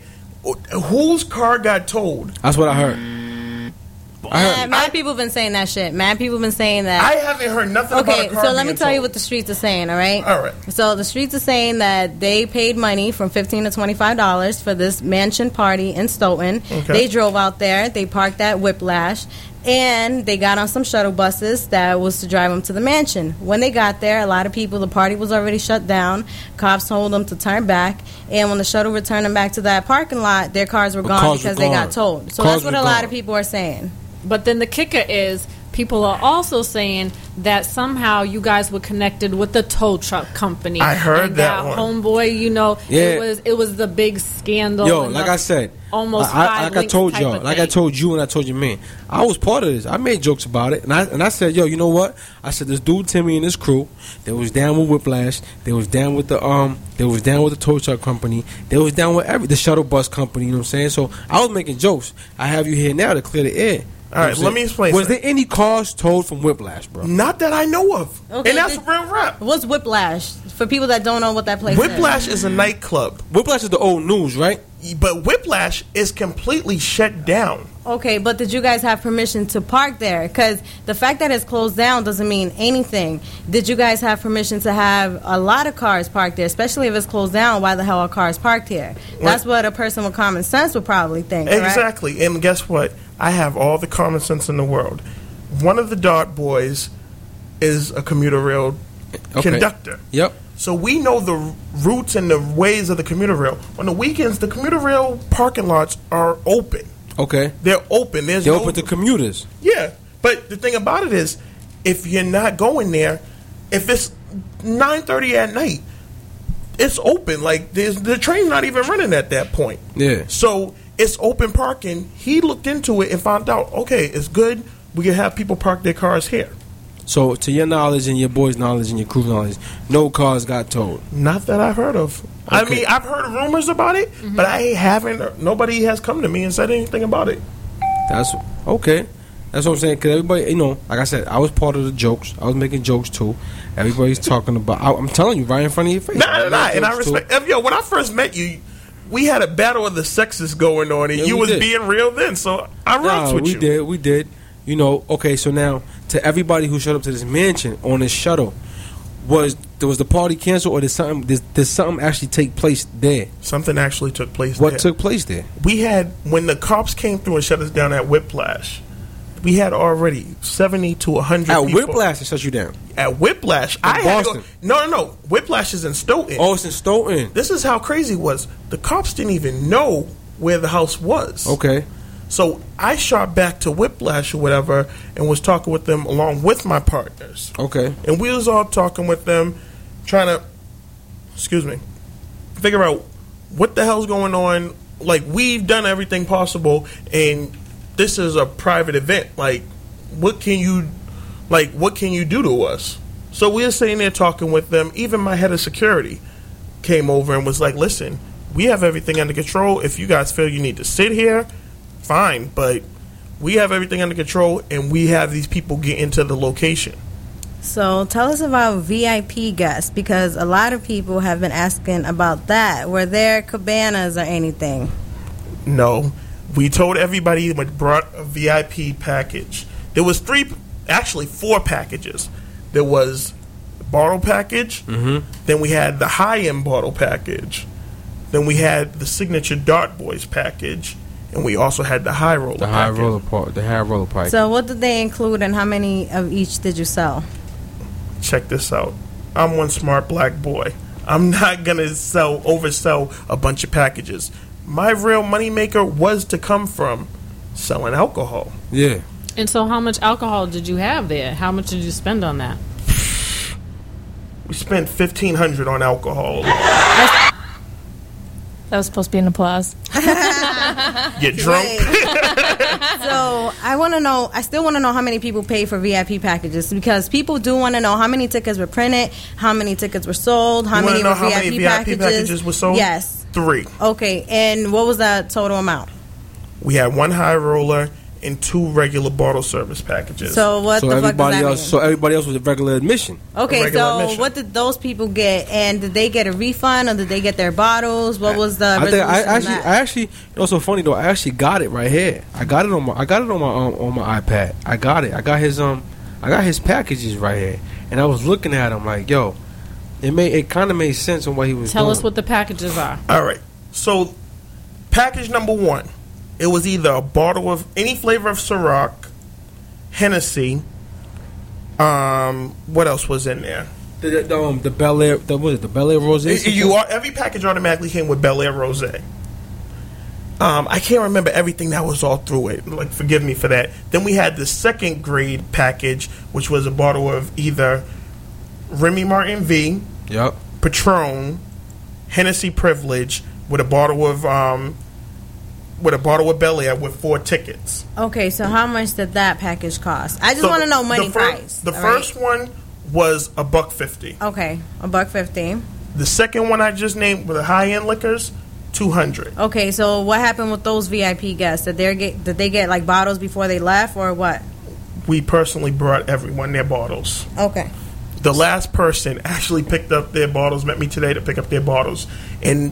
F: Whose car got towed?
B: That's what I heard. I
C: Mad,
B: heard.
C: mad people been saying that shit. Mad people been saying that.
F: I haven't heard nothing about
C: Okay,
F: a car
C: so let me
F: being
C: tell you what the streets are saying. All right.
F: All right.
C: So the streets are saying that they paid money from fifteen to twenty five dollars for this mansion party in Stoughton.
F: Okay.
C: They drove out there. They parked at Whiplash. And they got on some shuttle buses that was to drive them to the mansion. When they got there, a lot of people, the party was already shut down. Cops told them to turn back. And when the shuttle returned them back to that parking lot, their cars were
B: The
C: gone
B: cars were
C: because they got
B: gone.
C: towed. So
B: Cars
C: that's what
B: were
C: a lot of people are saying.
D: But then the kicker is people are also saying that somehow you guys were connected with the tow truck company.
F: I heard
D: and
F: that one.
D: homeboy. You know,
B: Yeah.
D: it was it was the big scandal.
B: Yo, like
D: the
B: I said,
D: almost
B: I, I- like I told y'all, like I told you and I told your man, I was part of this. I made jokes about it, and I and I said, yo, you know what? I said this dude Timmy and his crew, they was down with Whiplash, they was down with the um, they was down with the tow truck company, they was down with every the shuttle bus company. You know what I'm saying? So I was making jokes. I have you here now to clear the air.
F: All right, let me explain
B: Was
F: something.
B: there any cars towed from Whiplash, bro?
F: Not that I know of.
C: Okay,
F: and that's
C: did-
F: real rap.
C: What's Whiplash? For people that don't know what that place is.
F: Whiplash is a nightclub,
B: Whiplash is the old news, right?
F: but Whiplash is completely shut down.
C: Okay, but did you guys have permission to park there? Because the fact that it's closed down doesn't mean anything. Did you guys have permission to have a lot of cars parked there, especially if it's closed down? Why the hell are cars parked here? That's what a person with common sense would probably think. correct?
F: Exactly. And guess what? I have all the common sense in the world. One of the Dart boys is a commuter rail
B: Okay.
F: conductor.
B: Yep.
F: So we know the routes and the ways of the commuter rail. On the weekends, the commuter rail parking lots are open.
B: Okay.
F: They're open. There's
B: They're
F: no,
B: open to commuters.
F: Yeah, but the thing about it is, if you're not going there, if it's nine thirty at night, it's open. Like there's the train's not even running at that point.
B: Yeah.
F: So it's open parking. He looked into it and found out. Okay, it's good. We can have people park their cars here.
B: So, to your knowledge and your boys' knowledge and your crew's knowledge, no cars got towed.
F: Not that I've heard of. I mean, I've heard rumors about it, mm-hmm. but I haven't. Nobody has come to me and said anything about it.
B: That's okay. That's what I'm saying. Because everybody, you know, like I said, I was part of the jokes. I was making jokes too. Everybody's talking about. I, I'm telling you, right in front of your face.
F: Nah,
B: I
F: nah,
B: was
F: nah. And I
B: jokes, too.
F: respect. If, yo, when I first met you, we had a battle of the sexes going on, and
B: Yeah,
F: you was
B: did.
F: being real then. So I
B: Nah,
F: rocks with
B: we
F: you.
B: did, we did. You know, okay. So now, to everybody who showed up to this mansion on this shuttle, was there was the party canceled, or did something did, did something actually take place there?
F: Something actually took place.
B: What
F: there.
B: took place there?
F: we had when the cops came through and shut us down at Whiplash. We had already seventy to hundred
B: At
F: people.
B: Whiplash, they shut you down.
F: At Whiplash, I had to go,
B: Boston.
F: no, no, no. Whiplash is in Stoughton.
B: Oh, it's in Stoughton.
F: This is how crazy it was. The cops didn't even know where the house was.
B: Okay.
F: So I shot back to Whiplash or whatever and was talking with them along with my partners.
B: Okay.
F: And we was all talking with them, trying to, excuse me, figure out what the hell's going on. Like we've done everything possible, and this is a private event. Like, what can you, like, what can you do to us? So we're sitting there talking with them. Even my head of security came over and was like, "Listen, we have everything under control. If you guys feel you need to sit here, fine, but." We have everything under control, and we have these people get into the location.
C: So tell us about VIP guests because a lot of people have been asking about that. Were there cabanas or anything?
F: No, we told everybody we brought a VIP package. There was three, actually four packages. There was the bottle package. Mm-hmm. Then we had the high end bottle package. Then we had the signature Dart Boys package, and we also had the high roller.
B: The high
F: package.
B: roller part. The high roller pipe.
C: So what did they include and how many of each did you sell?
F: Check this out. I'm one smart black boy. I'm not gonna sell oversell a bunch of packages. My real moneymaker was to come from selling alcohol.
B: yeah.
D: And so, how much alcohol did you have there? How much did you spend on that?
F: We spent fifteen hundred on alcohol.
E: That was supposed to be an applause.
F: Get drunk.
C: So I want to know. I still want to know how many people pay for VIP packages because people do want to know how many tickets were printed, how many tickets were sold, how
F: You
C: many
F: wanna
C: were
F: know how
C: VIP,
F: many VIP
C: packages.
F: packages were sold?
C: Yes.
F: Three.
C: Okay, and what was that total amount?
F: We had one high roller and two regular bottle service packages.
C: So what
B: So
C: the fuck does
B: everybody
C: that
B: else.
C: mean?
B: So everybody else was a regular admission.
C: okay,
F: regular
C: so
F: admission.
C: what did those people get, and did they get a refund, or did they get their bottles? What was the?
B: I think I actually,
C: that?
B: I actually, you know, so funny though. I actually got it right here. I got it on my, I got it on my, um, on my iPad. I got it. I got his, um, I got his packages right here, and I was looking at him like, yo, it made, it kind of made sense on what he was
D: Tell
B: doing.
D: us what the packages are.
F: All right. So, package number one, it was either a bottle of any flavor of Ciroc, Hennessy. Um, what else was in there?
B: the, the, the, um, the Belaire, the, what is it, the Belaire Rose.
F: You are every package automatically came with Belaire Rose. Um, I can't remember everything that was all through it. Like, forgive me for that. Then we had the second grade package, which was a bottle of either Remy Martin V,
B: Yep.
F: Patron, Hennessy Privilege, with a bottle of um, with a bottle of Belaire with four tickets.
C: okay, so how much did that package cost? I just
F: So
C: want to know money
F: the fir-
C: price.
F: The
C: all
F: first
C: right?
F: one was a buck fifty.
C: Okay, a buck fifty.
F: The second one I just named with the high end liquors, two hundred.
C: Okay, so what happened with those VIP guests? Did they get did they get like bottles before they left or what?
F: We personally brought everyone their bottles.
C: Okay.
F: The last person actually picked up their bottles, met me today to pick up their bottles. And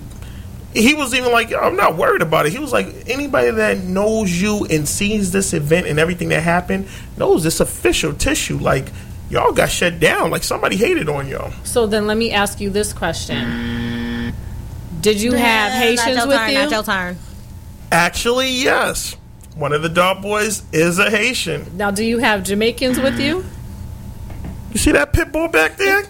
F: he was even like, I'm not worried about it. He was like, anybody that knows you and sees this event and everything that happened knows this official tissue. Like, y'all got shut down. Like, somebody hated on y'all.
D: So then, let me ask you this question: Did you have Haitians with
C: turn,
D: you?
C: Not your turn.
F: Actually, yes. One of the dog boys is a Haitian.
D: Now, do you have Jamaicans with you?
F: You see that pit bull back there?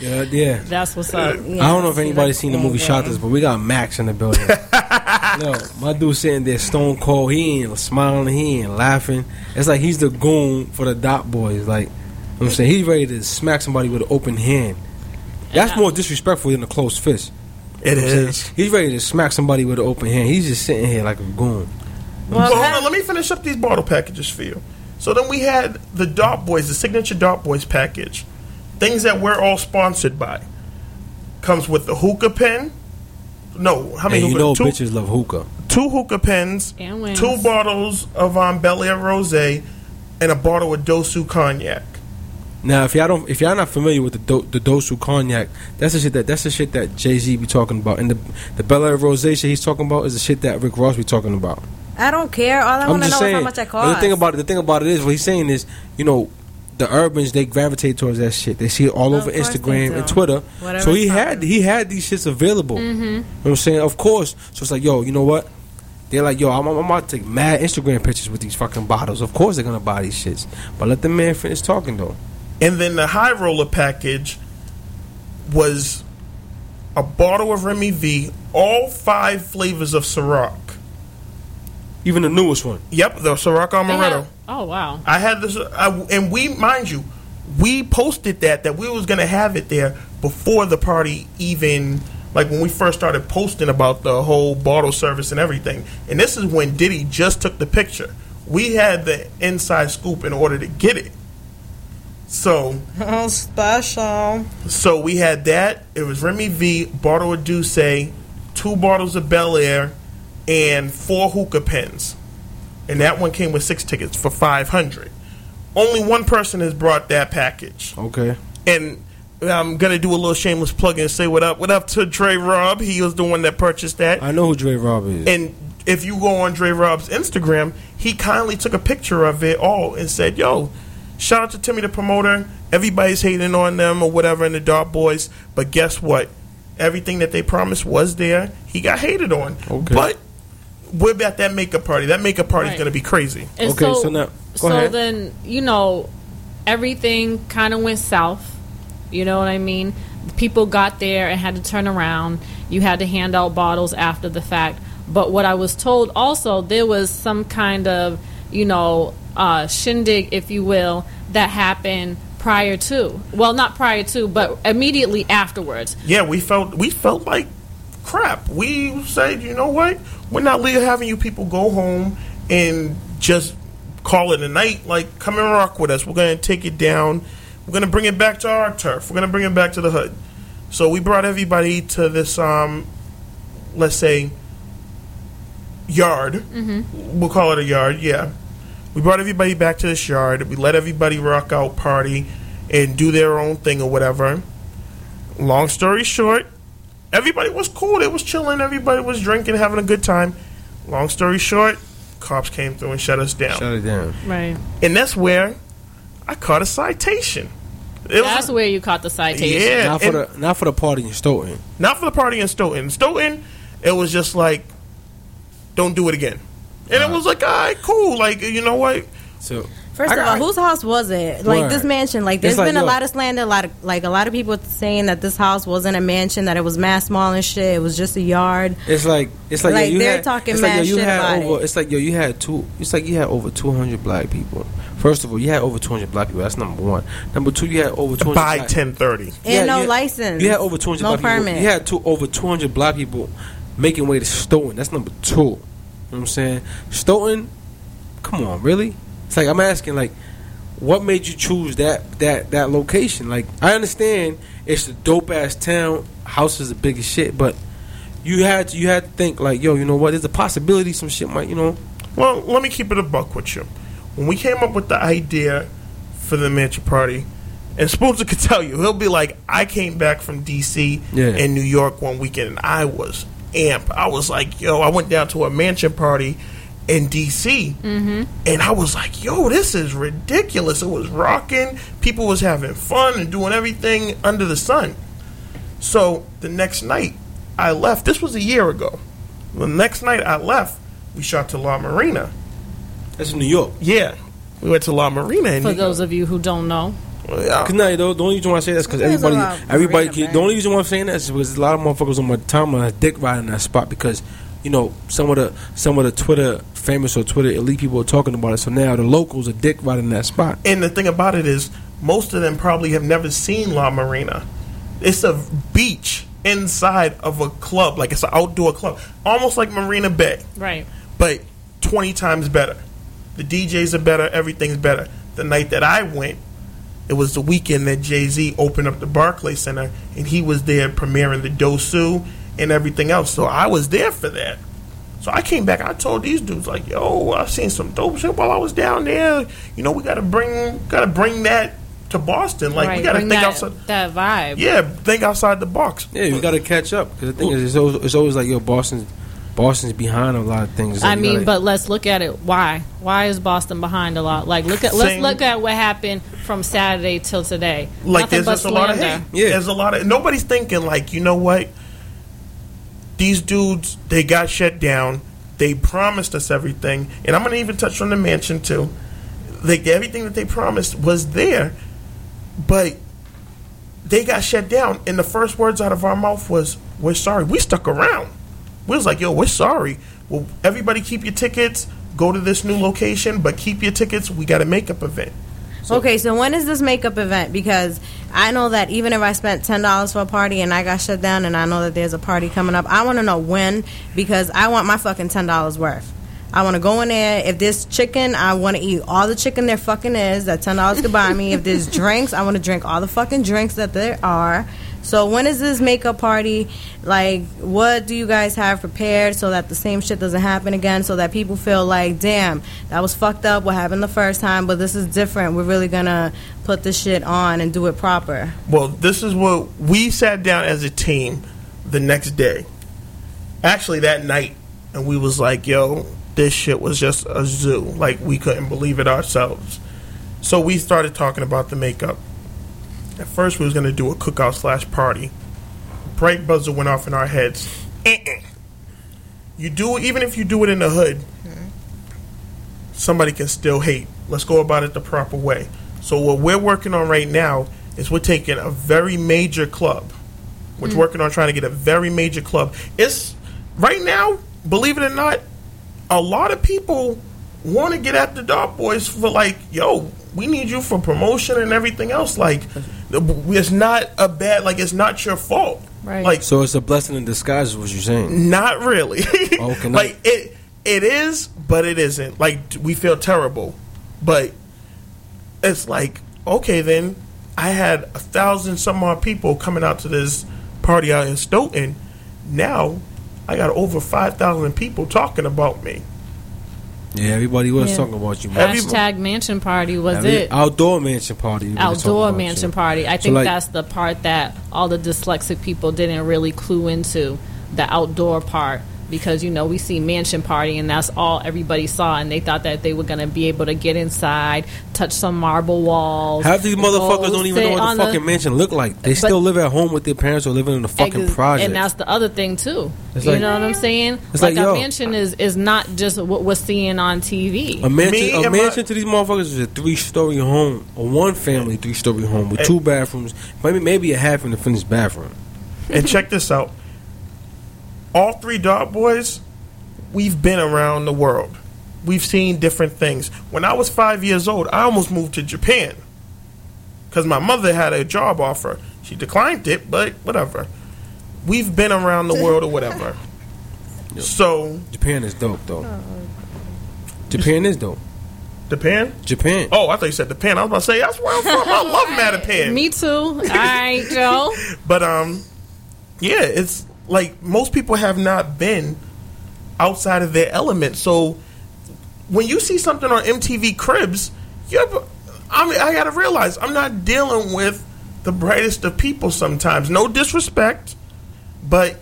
B: Yeah, yeah.
D: That's what's up.
B: I don't know if anybody's seen the movie Shot This, but we got Max in the building. no, my dude sitting there stone cold. He ain't smiling. He ain't laughing. It's like he's the goon for the Dot Boys. Like, you know I'm saying he's ready to smack somebody with an open hand. That's more disrespectful than a closed fist.
F: It
B: You know
F: is.
B: He's ready to smack somebody with an open hand. He's just sitting here like a goon.
F: Well, hold on, let me finish up these bottle packages for you. So then we had the Dart Boys, the signature Dart Boys package. Things that we're all sponsored by. Comes with the hookah pen. No, how many
B: And you
F: hookah?
B: know
F: two,
B: bitches love hookah.
F: two hookah pens,
D: And
F: two bottles of um, Belaire Rose, and a bottle of D'usse cognac.
B: Now, if y'all don't, if y'all not familiar with the Do, the D'usse cognac, that's the shit that that's the shit that Jay Z be talking about, and the the Belaire Rose shit he's talking about is the shit that Rick Ross be talking about.
C: I don't care. All I
B: I'm
C: want to know
B: just
C: is
B: saying.
C: how much I cost.
B: the thing about it, the thing about it is, what he's saying is, you know, the urbans they gravitate towards that shit. They see it all
C: Of
B: over Instagram and. Twitter.
C: Whatever
B: so he had he had these shits available.
D: Mm-hmm.
B: You know what I'm saying? Of course. So it's like, yo, you know what? They're like, yo, I'm, I'm about to take mad Instagram pictures with these fucking bottles. Of course they're gonna buy these shits. But let the man finish talking though.
F: And then the high roller package was a bottle of Remy V, all five flavors of Ciroc.
B: Even the newest one.
F: Yep, the Ciroc
D: They had-
F: Amaretto.
D: oh wow.
F: I had this, I, and we, mind you, we posted that that we was gonna have it there before the party even. Like when we first started posting about the whole bottle service and everything, and this is when Diddy just took the picture. We had the inside scoop in order to get it. So
C: oh, special.
F: So we had that. It was Remy V, bottle of D'usse, two bottles of Belaire, and four hookah pens. And that one came with six tickets for five hundred. Only one person has brought that package.
B: Okay.
F: And I'm gonna do a little shameless plug and say what up. What up to Dre Rob? He was the one that purchased that.
B: I know who Dre Rob is.
F: And if you go on Dre Rob's Instagram, he kindly took a picture of it all and said, "Yo, shout out to Timmy the promoter. Everybody's hating on them or whatever in the Dark Boys, but guess what? Everything that they promised was there. He got hated on.
B: Okay.
F: But we're at that makeup party. That makeup party's
D: Right.
F: gonna be crazy.
D: And
B: Okay, so now- go
D: so
B: ahead.
D: then you know everything kind of went south. You know what I mean? People got there and had to turn around. You had to hand out bottles after the fact. But what I was told also, there was some kind of you know uh, shindig, if you will, that happened prior to. Well, not prior to, but immediately afterwards.
F: Yeah, we felt we felt like crap. We said, you know what? We're not having you people go home and just call it a night. Like, come and rock with us. We're gonna take it down. We're gonna bring it back to our turf. We're gonna bring it back to the hood. So we brought everybody to this, um, let's say, yard. We'll call it a yard. Yeah. We brought everybody back to this yard. We let everybody rock out, party, and do their own thing or whatever. Long story short, everybody was cool. They was chilling. Everybody was drinking, having a good time. Long story short, cops came through and shut us down.
B: Shut it down.
D: Right.
F: and that's where I caught a citation. It was-
D: That's where you caught the citation.
F: Yeah,
B: Not for the not for the party in Stoughton.
F: not for the party in Stoughton. Stoughton, it was just like, don't do it again. And it uh-huh. was like, all right, cool. Like, you know what?
B: So
C: First of all, whose house was it? Like
B: Right.
C: this mansion. Like there's
B: It's like,
C: been a
B: yo-
C: lot of slander. A lot of like a lot of people saying that this house wasn't a mansion. That it was mass mall and shit. It was just a yard.
B: It's like it's like,
C: Like,
B: yo, you
C: they're
B: had,
C: talking
B: it's like, yo, you
C: shit
B: had
C: about
B: over,
C: it.
B: It's like yo, you had two. It's like you had over two hundred black people. First of all, you had over two hundred black people. That's number one. Number two, you had over two hundred.
F: By 1030.
C: And no
B: you had-
C: license.
B: You had over two hundred.
C: No
B: black people.
C: permit.
B: You had two over two hundred black people making way to Stoughton. That's number two. You know what I'm saying? Stoughton. Come on, really? It's like I'm asking, like, what made you choose that that that location? Like, I understand it's the dope ass town. House is the biggest shit, but you had to you had to think like, yo, you know what? There's a possibility some shit might, you know.
F: Well, let me keep it a buck with you. When we came up with the idea for the mansion party, and Spoonser could tell you, he'll be like, I came back from D.C.
B: Yeah.
F: and New York one weekend, and I was amp. I was like, yo, I went down to a mansion party in D.C. Mm-hmm. and I was like, yo, this is ridiculous. It was rocking. People was having fun and doing everything under the sun. So the next night, I left. This was a year ago. The next night I left, we shot to La Marina.
B: That's in New York.
F: Yeah, we went to La Marina. And
D: For those of you who don't know,
F: yeah.
B: Cause nah, the, the only reason why I say that is because everybody,
C: about
B: everybody.
C: Marina
B: the
C: Bay?
B: only reason why I'm saying that is because a lot of motherfuckers on my timeline are dick riding that spot because, you know, some of the some of the Twitter famous or Twitter elite people are talking about it. So now the locals are dick riding that spot.
F: And the thing about it is, most of them probably have never seen La Marina. It's a beach inside of a club, like it's an outdoor club, almost like Marina Bay,
D: right?
F: but 20 times better. The DJs are better, everything's better. The night that I went, it was the weekend that Jay Z opened up the Barclay Center, and he was there premiering the D'usse and everything else. So I was there for that. So I came back. I told these dudes like, "Yo, I've seen some dope shit while I was down there. You know, we gotta bring, gotta bring that to Boston. Like we got to think
D: that,
F: outside.
D: that vibe.
F: Yeah, think outside the box.
B: Yeah, you got to catch up. Because the thing is, it's always, it's always like, yo, Boston's Boston's behind a lot of things. It's
D: I mean,
B: gotta-
D: but let's look at it. Why? Why is Boston behind a lot? Like, look at let's look at what happened from Saturday till today.
F: Like
D: Nothing
F: there's
D: but
F: just a lot of
D: slander.
F: hate. There's a lot of nobody's thinking like, you know what? These dudes, they got shut down. They promised us everything, and I'm gonna even touch on the mansion too. Like everything that they promised was there, but they got shut down. And the first words out of our mouth was, "We're sorry." We stuck around. We was like, "Yo, we're sorry." Well, everybody keep your tickets. Go to this new location, but keep your tickets. We got a makeup event.
C: Okay, so when is this makeup event? Because I know that even if I spent ten dollars for a party and I got shut down, and I know that there's a party coming up, I want to know when because I want my fucking ten dollars worth. I want to go in there. If there's chicken, I want to eat all the chicken there fucking is. That ten dollars could buy me. If there's drinks, I want to drink all the fucking drinks that there are. So when is this makeup party? Like, what do you guys have prepared so that the same shit doesn't happen again? So that people feel like, damn, that was fucked up. What happened the first time? But this is different. We're really gonna put this shit on and do it proper.
F: Well, this is what we sat down as a team the next day. Actually, that night, and we was like, "Yo, this shit was just a zoo. Like we couldn't believe it ourselves." So we started talking about the makeup. At first, we was gonna do a cookout slash party. Bright buzzer went off in our heads. You do even if you do it in the hood, mm-hmm. somebody can still hate. Let's go about it the proper way. So what we're working on right now is we're taking a very major club. We're mm. working on trying to get a very major club. It's right now, believe it or not, a lot of people want to get at the Dog Boys for like, yo, we need you for promotion and everything else. Like, it's not a bad, like, it's not your fault.
D: Right.
F: Like,
B: so it's a blessing in disguise, is what you're saying.
F: not really.
B: Oh, okay, no.
F: like it, it is, but it isn't. Like we feel terrible, but it's like okay. Then I had a thousand some odd people coming out to this party out in Stoughton. Now I got over five thousand people talking about me.
B: Yeah, everybody was
D: Yeah.
B: talking about you. man.
F: Every-
D: Hashtag mansion party was
B: Every-
D: it.
B: Outdoor mansion party. we was talking
D: outdoor mansion
B: you.
D: party. I
B: So,
D: think
B: like-
D: that's the part that all the dyslexic people didn't really clue into the outdoor part because you know we see mansion party and that's all everybody saw and they thought that they were going to be able to get inside, touch some marble walls.
B: Half these motherfuckers don't even know what
D: on
B: the fucking mansion look like. They still live at home with their parents or living in a fucking
D: Ex-
B: project.
D: And that's the other thing too.
B: It's
D: you
B: like-
D: know what I'm saying?
B: It's
D: like,
B: like,
D: a mansion is is not just what we're seeing on TV.
B: a mansion, a
F: and my-
B: mansion to these motherfuckers is a three story home, a one family three story home with two bathrooms, maybe maybe a half in the finished bathroom.
F: and check this out. All three Dog Boys, we've been around the world. We've seen different things. When I was five years old, I almost moved to Japan because my mother had a job offer. She declined it, but whatever. We've been around the world or whatever. So,
B: Japan is dope though. Japan is dope.
F: Japan?
B: Japan.
F: Oh, I thought you said Japan. I was about to say, that's where I'm from. I love Mattapan.
D: Me too. All right, Joe.
F: But um, yeah, it's like most people have not been outside of their element. So when you see something on MTV Cribs, you're, I mean, I gotta realize I'm not dealing with the brightest of people. Sometimes, no disrespect, but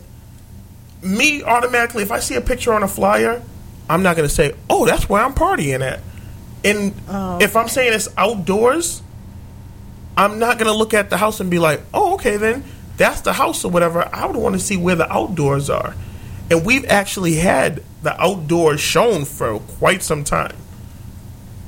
F: me automatically, if I see a picture on a flyer, I'm not gonna say, "Oh, that's where I'm partying at." And oh, if I'm saying it's outdoors, I'm not gonna look at the house and be like, "Oh, okay, then that's the house or whatever." I would want to see where the outdoors are, and we've actually had the outdoors shown for quite some time.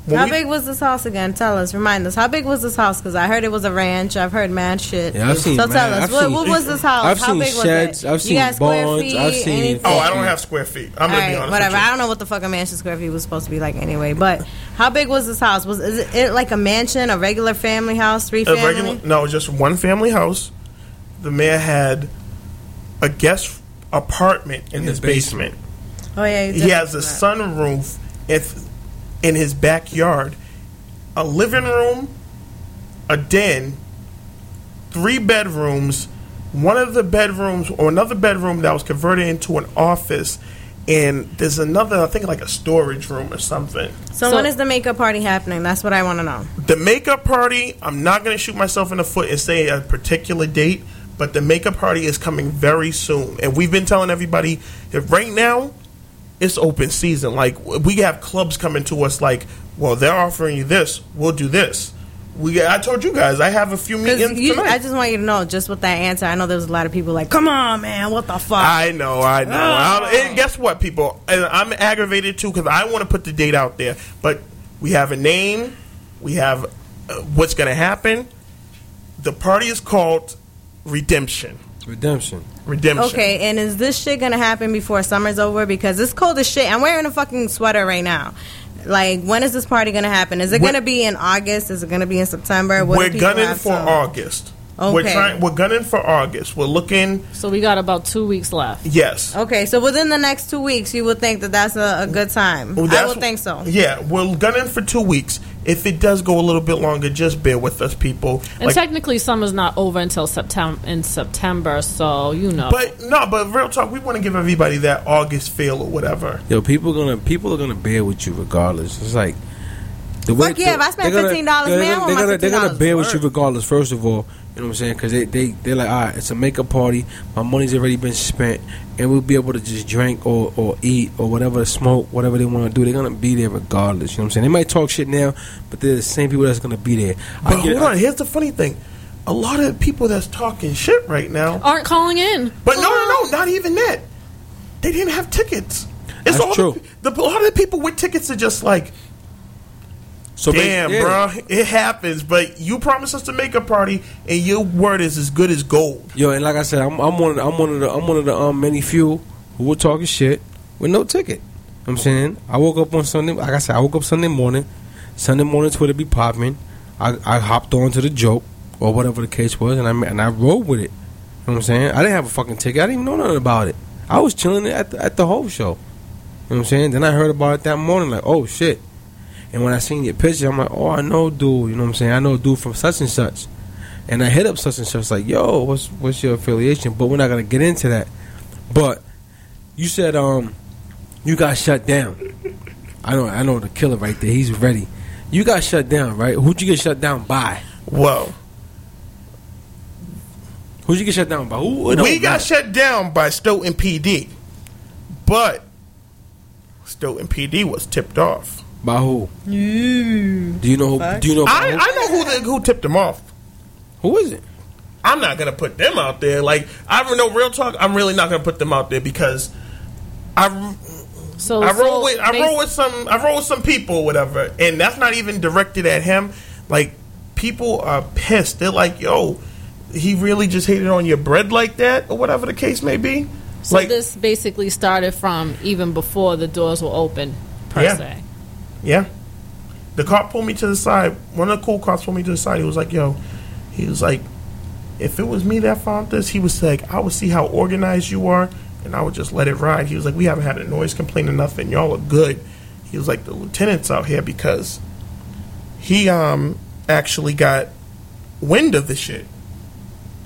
F: When
C: How
F: we-
C: big was this house again? Tell us. Remind us. How big was this house? Because I heard it was a ranch. I've heard mad shit.
B: Yeah, I've seen
C: So
B: mad-
C: tell us.
B: I've
C: what,
B: seen-
C: what was this house?
B: I've
C: How
B: seen
C: big was
B: sheds,
C: it?
B: I've
C: You
B: seen
C: got square
B: barns,
C: feet,
B: I've seen-
C: anything?
F: Oh, I don't have square feet. I'm
C: All
F: gonna be honest.
C: whatever.
F: With
C: I don't know what the fuck a mansion square feet was supposed to be like anyway. But how big was this house? Was is it, it like a mansion, a regular family house, three
F: A
C: family?
F: regular, no, just one family house. The man had a guest apartment in,
B: In the
F: his basement.
C: Oh yeah,
F: He has a
C: that.
F: sunroof if, in his backyard, a living room, a den, three bedrooms. One of the bedrooms, or another bedroom that was converted into an office, and there's another, I think, like a storage room or something.
C: So,
D: So-
C: when is the makeup party happening? That's what I want to know.
F: The makeup party, I'm not going to shoot myself in the foot and say a particular date, but the makeup party is coming very soon. And we've been telling everybody that right now, it's open season. Like, we have clubs coming to us like, well, they're offering you this, we'll do this. We, I told you guys, I have a few meetings
C: you,
F: tonight.
C: I just want you to know, just with that answer, I know there was a lot of people like, "Come on, man, what the fuck?"
F: I know, I know. I'm- and guess what, people? And I'm aggravated too because I want to put the date out there. But we have a name, we have uh, what's going to happen. The party is called Redemption.
B: Redemption.
F: Redemption.
C: Okay, and is this shit gonna happen before summer's over? Because it's cold as shit. I'm wearing a fucking sweater right now. Like, when is this party gonna happen? Is it
F: We're-
C: gonna be in August? Is it gonna be in September? What
F: We're gunning
C: have
F: for
C: to-
F: August. We're trying. We're gunning for August. We're looking.
D: So we got about two weeks left.
F: Yes.
C: Okay, so within the next two weeks, you would think that that's a, a good time.
F: Well,
C: I
F: that's-
C: would think so.
F: Yeah, we're gunning for two weeks. If it does go a little bit longer, just bear with us, people.
D: And
F: Like,
D: technically, summer's not over until September. In September, so you know.
F: but no, but real talk, we want to give everybody that August feel or whatever.
B: Yo, people gonna people are gonna bear with you regardless. It's like the
C: Fuck yeah, if I spend $15,
B: they're
C: man, I
B: they're
C: my
B: gonna they're gonna bear with you regardless. First of all, you know what I'm saying? Because they they they're like, all right, it's a makeup party. My money's already been spent, and we'll be able to just drink or or eat or whatever, smoke, whatever they want to do. They're gonna be there regardless. You know what I'm saying? They might talk shit now, but they're the same people that's gonna be there.
F: But
B: I get-
F: hold on, here's the funny thing. A lot of people that's talking shit right now,
D: aren't calling in.
F: but no, no, no, not even that. They didn't have tickets. It's
B: That's
F: all
B: true.
F: The, the, a lot of the people with tickets are just like,
B: so
F: damn,
B: yeah.
F: bro, it happens. But you promised us to make a party, and your word is as good as gold.
B: Yo, and like I said, I'm, I'm one of the, I'm one of the I'm one of the um, many few who were talking shit with no ticket. You know what I'm saying I woke up on Sunday. Like I said, I woke up Sunday morning. Sunday morning, Twitter be popping. I, I hopped on to the joke or whatever the case was, and I and I rolled with it. You know what I'm saying? I didn't have a fucking ticket. I didn't even know nothing about it. I was chilling at the, at the whole show. You know what I'm saying? Then I heard about it that morning, like, oh shit. And when I seen your picture, I'm like, oh, I know dude. You know what I'm saying? I know dude from such and such. And I hit up such and such, like, yo, what's what's your affiliation? But we're not gonna get into that. But you said um you got shut down. I know I know the killer right there. He's ready. You got shut down, right? Who'd you get shut down by?
F: Whoa.
B: Who'd you get shut down by? Who?
F: we got
B: matter.
F: shut down by Stoughton PD, but Stoughton PD was tipped off.
B: By who? Do you know? Who, do you know?
F: I,
B: who?
F: I know who the, who tipped them off.
B: who is it?
F: I'm not gonna put them out there. Like I know real talk. I'm really not gonna put them out there because I
D: So
F: I
D: so
F: roll with I roll with some I roll with some people or whatever, and that's not even directed at him. Like people are pissed. They're like, "Yo, he really just hated on your bread like that, or whatever the case may be."
D: So
F: like,
D: this basically started from even before the doors were open, per
F: Yeah.
D: se.
F: Yeah. The cop pulled me to the side. One of the cool cops pulled me to the side. He was like, "Yo," he was like, "If it was me that found this, he was like, I would see how organized you are, and I would just let it ride." He was like, "We haven't had a noise complaint enough, and y'all are good." He was like, "The lieutenant's out here because he um actually got wind of the shit.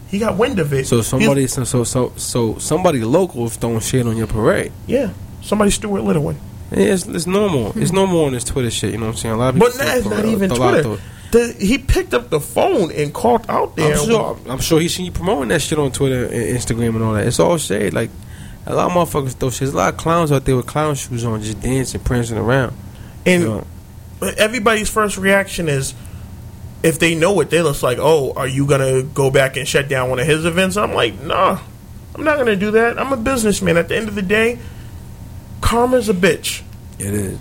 F: He got wind of it.
B: So somebody, so so so so somebody local is throwing shit on your parade.
F: yeah, somebody Stuart Littlewin.
B: Yeah, it's, it's normal. It's hmm. normal on this Twitter shit. You know what I'm saying? A lot of people.
F: But that's not even Twitter. The, he picked up the phone and called out there.
B: I'm sure. I'm sure he seen you promoting that shit on Twitter and Instagram and all that. It's all shade. Like a lot of motherfuckers throw shit. There's a lot of clowns out there with clown shoes on, just dancing, prancing around.
F: And
B: You know?
F: everybody's first reaction is, if they know it, they're just like, "Oh, are you gonna go back and shut down one of his events?" I'm like, "Nah, I'm not gonna do that. I'm a businessman. At the end of the day, karma's a bitch.
B: It is.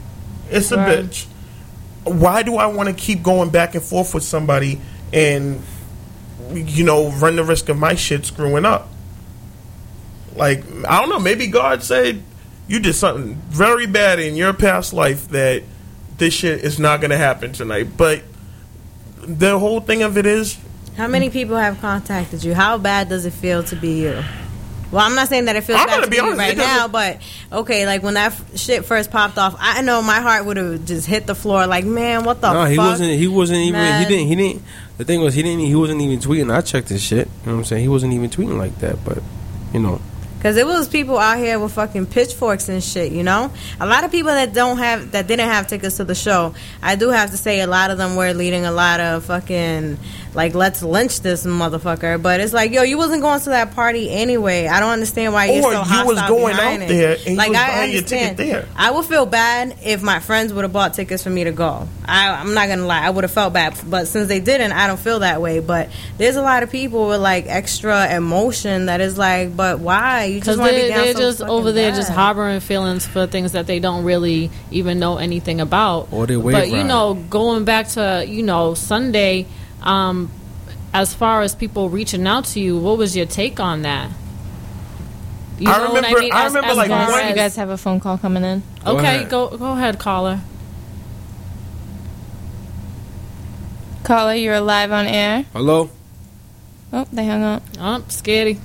F: It's a
D: Right.
F: bitch. Why do I want to keep going back and forth with somebody and you know run the risk of my shit screwing up? Like I don't know. Maybe God said you did something very bad in your past life that this shit is not going to happen tonight. But the whole thing of it is,
C: How many people have contacted you? How bad does it feel to be you? Well, I'm not saying that it feels
F: I'm
C: bad
F: gonna be
C: be
F: honest,
C: right now, but okay, like when that f- shit first popped off, I know my heart would have just hit the floor. Like, man, what the
B: No,
C: fuck?
B: he wasn't. He wasn't even.
C: Man.
B: He didn't. He didn't. The thing was, he didn't. He wasn't even tweeting. I checked his shit. You know what I'm saying? He wasn't even tweeting like that. But you know,
C: Cause it was people out here with fucking pitchforks and shit, you know. A lot of people that don't have that didn't have tickets to the show. I do have to say, a lot of them were leading a lot of fucking like, let's lynch this motherfucker. But it's like, yo, you wasn't going to that party anyway. I don't understand why you're
F: Or
C: so
F: you was going
C: behind
F: out
C: it.
F: there and you
C: like
F: was
C: I
F: buying your ticket there.
C: I would feel bad if my friends would have bought tickets for me to go. I, I'm not gonna lie, I would have felt bad. But since they didn't, I don't feel that way. But there's a lot of people with like extra emotion that is like, but why? You
D: Because
C: just want to be
D: they're,
C: down
D: they're
C: so
D: just over there just harboring feelings for things that they don't really even know anything about.
B: Or they wave
D: But you know, going back to you know Sunday, um, as far as people reaching out to you, what was your take on that? You
F: I
D: know what
F: remember- I
D: As-
F: remember,
D: as
F: like,
D: far
F: one-
E: You guys have a phone call coming in.
B: Go
D: okay,
B: ahead.
D: go go ahead, caller.
E: Caller, you're live on air.
B: Hello.
E: Oh, they hung up.
D: Oh, scary.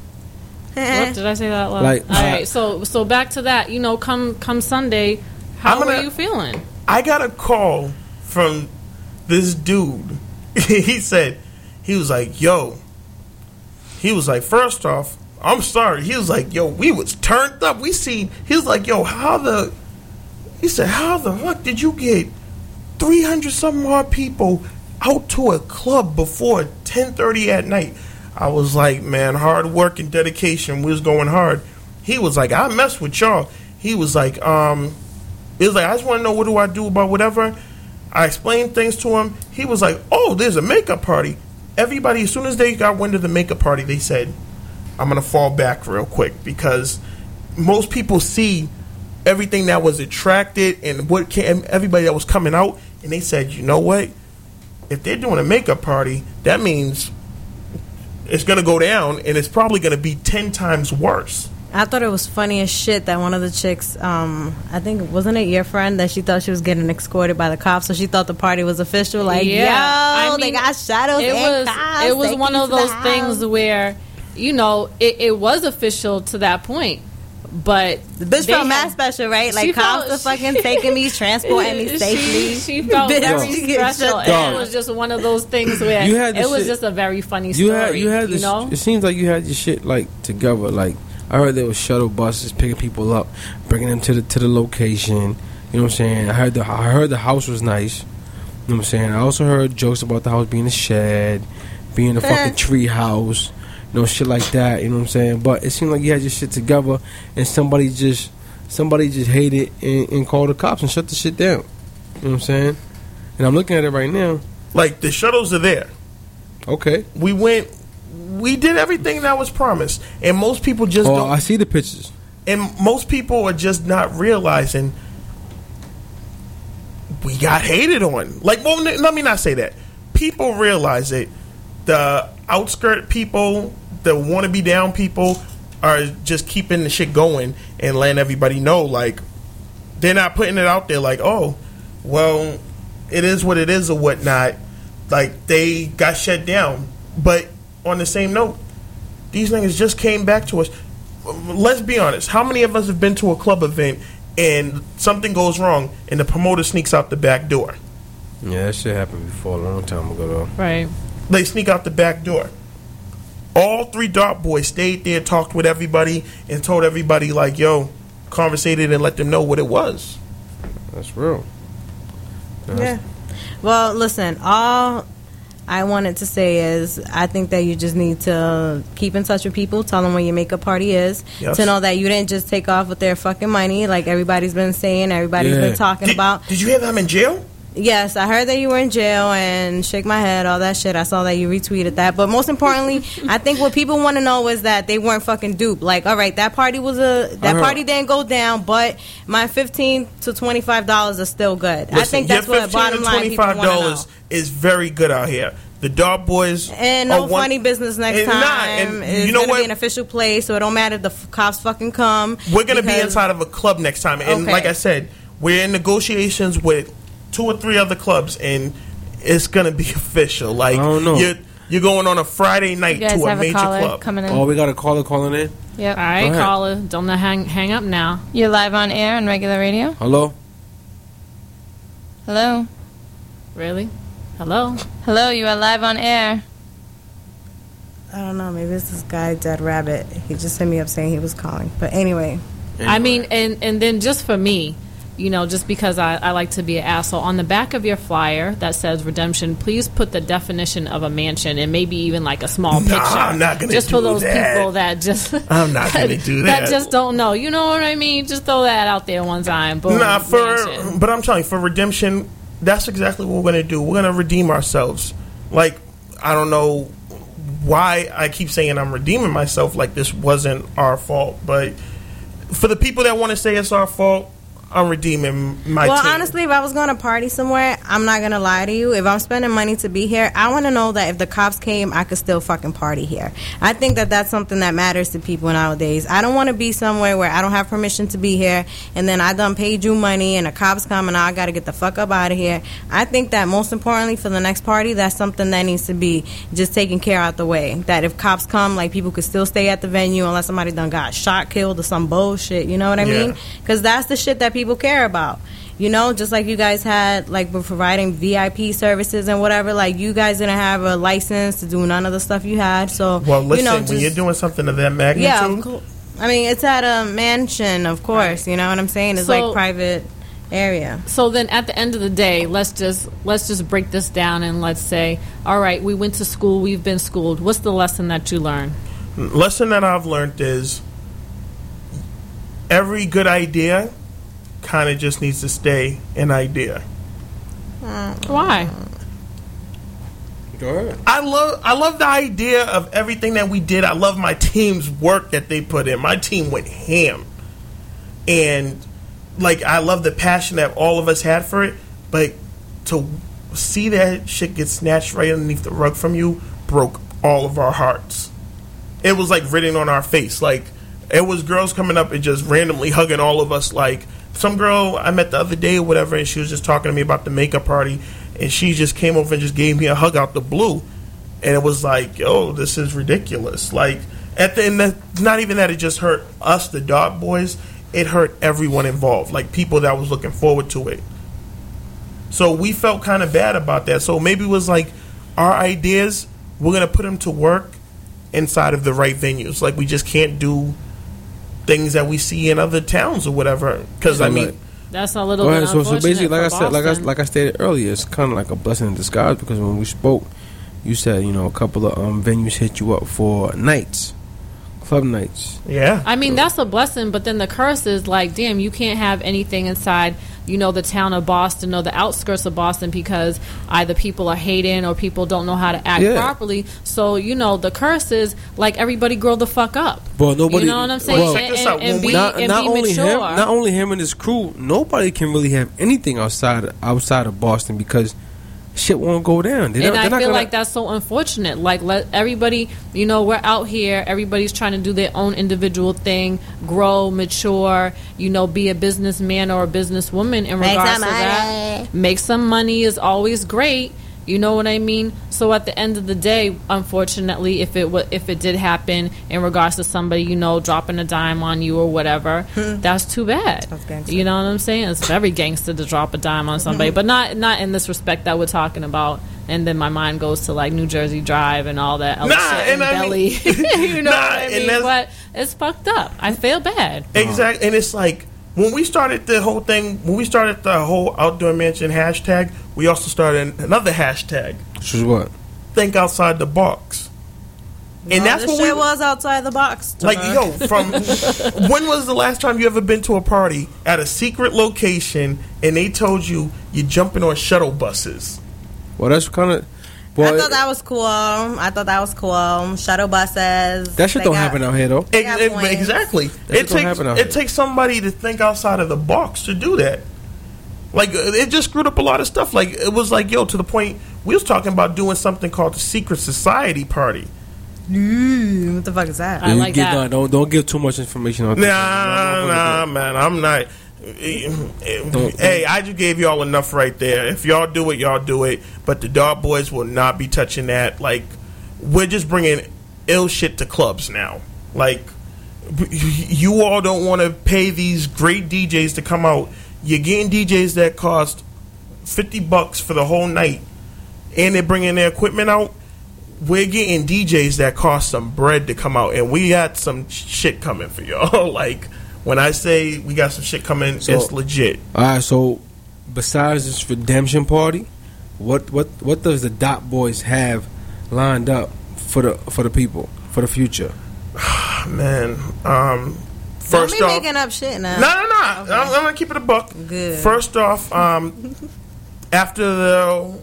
D: What did I say that out loud?
B: Like,
D: All
B: uh,
D: so so back to that. You know, come come Sunday, how
F: I'm gonna-
D: were you feeling?
F: I got a call from this dude. he said, he was like, yo, he was like, first off, I'm sorry. He was like, yo, we was turned up. We seen, he was like, yo, how the, he said, how the fuck did you get 300 some odd people out to a club before 10:30 at night? I was like, man, hard work and dedication. We was going hard. He was like, I mess with y'all. He was like, um, he was like, I just want to know what do I do about whatever. I explained things to him. He was like, oh, there's a makeup party. Everybody, as soon as they got wind of the makeup party, they said, I'm gonna fall back real quick because most people see everything that was attracted and what came, everybody that was coming out, and they said, you know what? If they're doing a makeup party, that means it's gonna go down, and it's probably gonna be ten times worse.
C: I thought it was funny as shit that one of the chicks, um, I think wasn't it your friend that she thought she was getting escorted by the cops, so she thought the party was official. Like,
D: Yeah,
C: yo,
D: I
C: they got shadows.
D: it
C: and
D: was
C: cops.
D: it was one of those things
C: house.
D: where you know it, it was official to that point but
C: The bitch
D: they
C: felt
D: had-
C: mad special, right? Like cops
D: felt-
C: are fucking taking me, transporting me safely.
D: She, felt
C: Bitch,
D: very
C: she
D: special. And it was just one of those things where
B: You had the
D: it was just a very funny story.
B: You had you had
D: you
B: this.
D: know?
B: It seems like you had your shit like together. Like I heard there was shuttle buses picking people up, bringing them to the to the location. You know what I'm saying? I heard the I heard the house was nice. You know what I'm saying? I also heard jokes about the house being a shed, being a fucking tree house, you know, shit like that. You know what I'm saying? But it seemed like you had your shit together, and somebody just somebody just hated and, and called the cops and shut the shit down. You know what I'm saying? And I'm looking at it right now.
F: Like the shuttles are there.
B: Okay.
F: We went. We did everything that was promised, and most people just
B: Oh,
F: don't.
B: I see the pictures.
F: and most people are just not realizing we got hated on. Like, well, let me not say that. People realize it. The outskirt people, the want to be down people, are just keeping the shit going and letting everybody know. Like, they're not putting it out there. Like, oh, well, it is what it is or whatnot. Like, they got shut down. But on the same note, these niggas just came back to us. Let's be honest. How many of us have been to a club event and something goes wrong and the promoter sneaks out the back door?
B: Yeah, that shit happened before a long time ago though.
D: right.
F: They sneak out the back door. All three Dark Boys stayed there, talked with everybody, and told everybody, like, yo, conversated and let them know what it was.
B: That's real.
C: Yeah. Well, listen, all I wanted to say is I think that you just need to keep in touch with people, tell them when your makeup party is,
F: Yes.
C: to know that you didn't just take off with their fucking money like everybody's been saying, everybody's
B: Yeah.
C: been talking
F: Did,
C: about.
F: did you hear that I'm in jail?
C: Yes, I heard that you were in jail and shake my head, all that shit. I saw that you retweeted that. But most importantly, I think what people want to know is that they weren't fucking duped. Like, all right, that party was a that
B: heard-
C: party didn't go down, but my fifteen to twenty five dollars is still good. I think that's what bottom line people want to know.
F: $15 is very good out here. The Dark Boys
C: And
F: are
C: no
F: one-
C: funny business next time.
F: not, and
C: it's
F: you know
C: gonna
F: what?
C: be an official place, so it don't matter if the f- cops fucking come.
F: We're gonna be inside of a club next time, and
C: Okay.
F: like I said, we're in negotiations with two or three other clubs, and it's gonna be official. Like
B: I don't know.
F: you're you're going on a Friday night
E: You guys
F: to a
E: have a
F: major
E: caller
F: club.
E: coming in.
B: Oh, we got a caller calling in.
E: Yep.
D: All right,
B: Go ahead.
D: caller. Don't hang hang up now.
E: You're live on air on regular radio.
B: Hello.
E: Hello.
D: Really? Hello.
E: Hello, you are live on air.
C: I don't know. Maybe it's this guy, Dead Rabbit. He just hit me up saying he was calling. But anyway,
D: I mean, and and then just for me, you know, just because I, I like to be an asshole, on the back of your flyer that says redemption, please put the definition of a mansion and maybe even like a small picture.
F: I'm not gonna
D: just
F: do
D: for those
F: that.
D: people that just
F: I'm not gonna do that.
D: just don't know. You know what I mean? Just throw that out there one time. Boom,
F: Nah, for
D: mansion.
F: but I'm telling you, for redemption, that's exactly what we're gonna do. We're gonna redeem ourselves. Like I don't know why I keep saying I'm redeeming myself. Like this wasn't our fault, but for the people that want to say it's our fault, I'm redeeming my.
C: well, honestly, if I was going to party somewhere, I'm not gonna lie to you. If I'm spending money to be here, I want to know that if the cops came, I could still fucking party here. I think that that's something that matters to people nowadays. I don't want to be somewhere where I don't have permission to be here, and then I done paid you money, and the cops come, and I got to get the fuck up out of here. I think that most importantly for the next party, that's something that needs to be just taken care out the way. That if cops come, like people could still stay at the venue unless somebody done got shot, killed, or some bullshit. You know what I
F: Yeah.
C: mean? because that's the shit that people care about. You know, just like you guys had, like, we're providing VIP services and whatever. Like, you guys didn't have a license to do none of the stuff you had. So,
F: well, listen,
C: you know,
F: when
C: just,
F: you're doing something of that magnitude,
C: yeah, of. I mean, it's at a mansion, of course. You know what I'm saying? It's
D: So-
C: like private area.
D: So then, at the end of the day, let's just let's just break this down and let's say, all right, we went to school, we've been schooled. What's the lesson that you learned?
F: lesson that I've learned is every good idea kind of just needs to stay an idea.
D: Why?
B: Go ahead.
F: I love I love the idea of everything that we did. I love my team's work that they put in. My team went ham. And like I love the passion that all of us had for it, but to see that shit get snatched right underneath the rug from you broke all of our hearts. It was like written on our face. Like it was girls coming up and just randomly hugging all of us like some girl I met the other day or whatever and she was just talking to me about the makeup party and she just came over and just gave me a hug out the blue and it was like, yo, this is ridiculous. Like at the end, not even that it just hurt us, the dog boys. It hurt everyone involved, like people that was looking forward to it. So we felt kind of bad about that. So maybe it was like our ideas. We're gonna put them to work inside of the right venues. Like we just can't do things that we see in other towns or whatever. Because I mean,
B: like-
D: That's a little
B: Go
D: bit.
B: So, so basically, like I
D: for
B: said, like I,
D: Boston.
B: like I stated earlier, it's kind of like a blessing in disguise because when we spoke, you said you know a couple of um, venues hit you up for nights, club nights.
F: yeah.
D: I mean, that's a blessing, but then the curse is like, damn, you can't have anything inside, you know, the town of Boston or the outskirts of Boston because either people are hating or people don't know how to act
B: Yeah.
D: properly. So, you know, the curse is like everybody grow the fuck up.
B: Well, nobody.
D: You know what I'm saying?
B: Well,
F: check
D: and,
F: this out.
D: and, and be,
F: we-
B: not,
D: and
B: not
D: be
B: only
D: mature.
B: him, not only him and his crew. Nobody can really have anything outside outside of Boston because shit won't go down. They're
D: and
B: not-
D: I feel
B: gonna-
D: like that's so unfortunate. Like, let everybody, you know, we're out here. Everybody's trying to do their own individual thing, grow, mature. You know, be a businessman or a businesswoman in
C: Make
D: regards
C: some
D: to that. Make some money is always great. You know what I mean? So at the end of the day, unfortunately, if it wa if it did happen in regards to somebody you know dropping a dime on you or whatever, hmm. that's too bad.
C: That's.
D: You know what I'm saying? It's very gangster to drop a dime on somebody, mm-hmm. but not not in this respect that we're talking about. And then my mind goes to like New Jersey Drive and all that other
F: Nah, and
D: and
F: I
D: belly.
F: mean-
D: you know
F: Nah,
D: what I mean? But it's fucked up. I feel bad.
F: Exactly, and it's like when we started the whole thing, when we started the whole outdoor mansion hashtag, we also started another hashtag,
B: Which is what?
F: think outside the box. And that's what
C: shit
F: we
C: was outside the box.
F: like. Yo, from when was the last time you ever been to a party at a secret location and they told you you're jumping on shuttle buses?
B: Well, that's kind of. Well,
C: I thought that was cool. I thought that was cool. Shuttle buses.
B: that shit don't
C: got-
B: happen out here though.
C: They got
F: Ex-
C: points.
F: exactly.
B: shit
F: It
B: don't
F: takes
B: out
F: it
B: here.
F: takes somebody to think outside of the box to do that. Like it just screwed up a lot of stuff. Like it was like yo to the point we was talking about doing something called the secret society party.
C: Ooh, what the fuck is that?
D: I like
B: get-
D: that.
B: nah, don't don't give too much information on. That.
F: Nah, nah, man, I'm not. Hey, I just gave y'all enough right there. If y'all do it, y'all do it. But the Dog Boys will not be touching that. Like, we're just bringing ill shit to clubs now. Like, you all don't want to pay these great DJs to come out. You're getting DJs that cost fifty bucks for the whole night, and they're bringing their equipment out. we're getting DJs that cost some bread to come out, and we got some shit coming for y'all. like when I say we got some shit coming,
B: So-
F: it's legit.
B: All right, so besides this redemption party, what what what does the Dot Boys have lined up for the for the people for the future?
F: Man, um,
C: Don't
F: first
C: be
F: off,
C: making up shit now.
F: No, no, no. I'm, I'm gonna keep it a buck.
C: Good.
F: First off, um, after the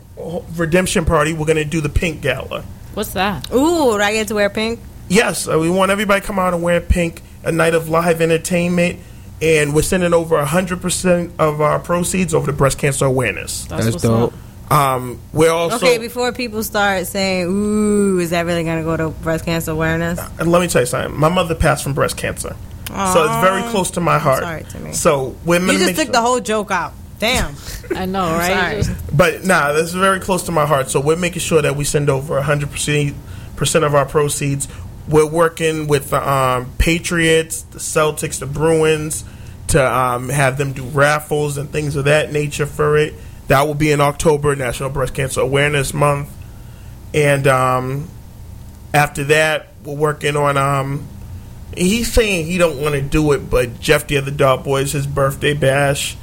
F: redemption party, we're gonna do the pink gala.
D: What's that?
C: Ooh, do I get to wear pink?
F: Yes, uh, we want everybody to come out and wear pink. A night of live entertainment, and we're sending over hundred percent of our proceeds over to breast cancer awareness.
D: That's,
B: That's
D: what's
B: dope.
D: up.
F: Um, we're also.
C: Okay, before people start saying, "Ooh, is that really going to go to breast cancer awareness?"
F: and let me tell you something. My mother passed from breast cancer, so it's very close to my heart.
C: sorry, to me.
F: So we're
C: You just
F: make
C: took
F: sure-
C: the whole joke out. Damn.
D: I know, right?
C: Sorry.
D: Just-
F: But nah, this is very close to my heart. So we're making sure that we send over 100% of our proceeds. We're working with the um, Patriots, the Celtics, the Bruins to um, have them do raffles and things of that nature for it. That will be in October, National Breast Cancer Awareness Month. And um, after that, we're working on. Um, he's saying he don't want to do it, but Jeff the other Dog Boys, his birthday bash,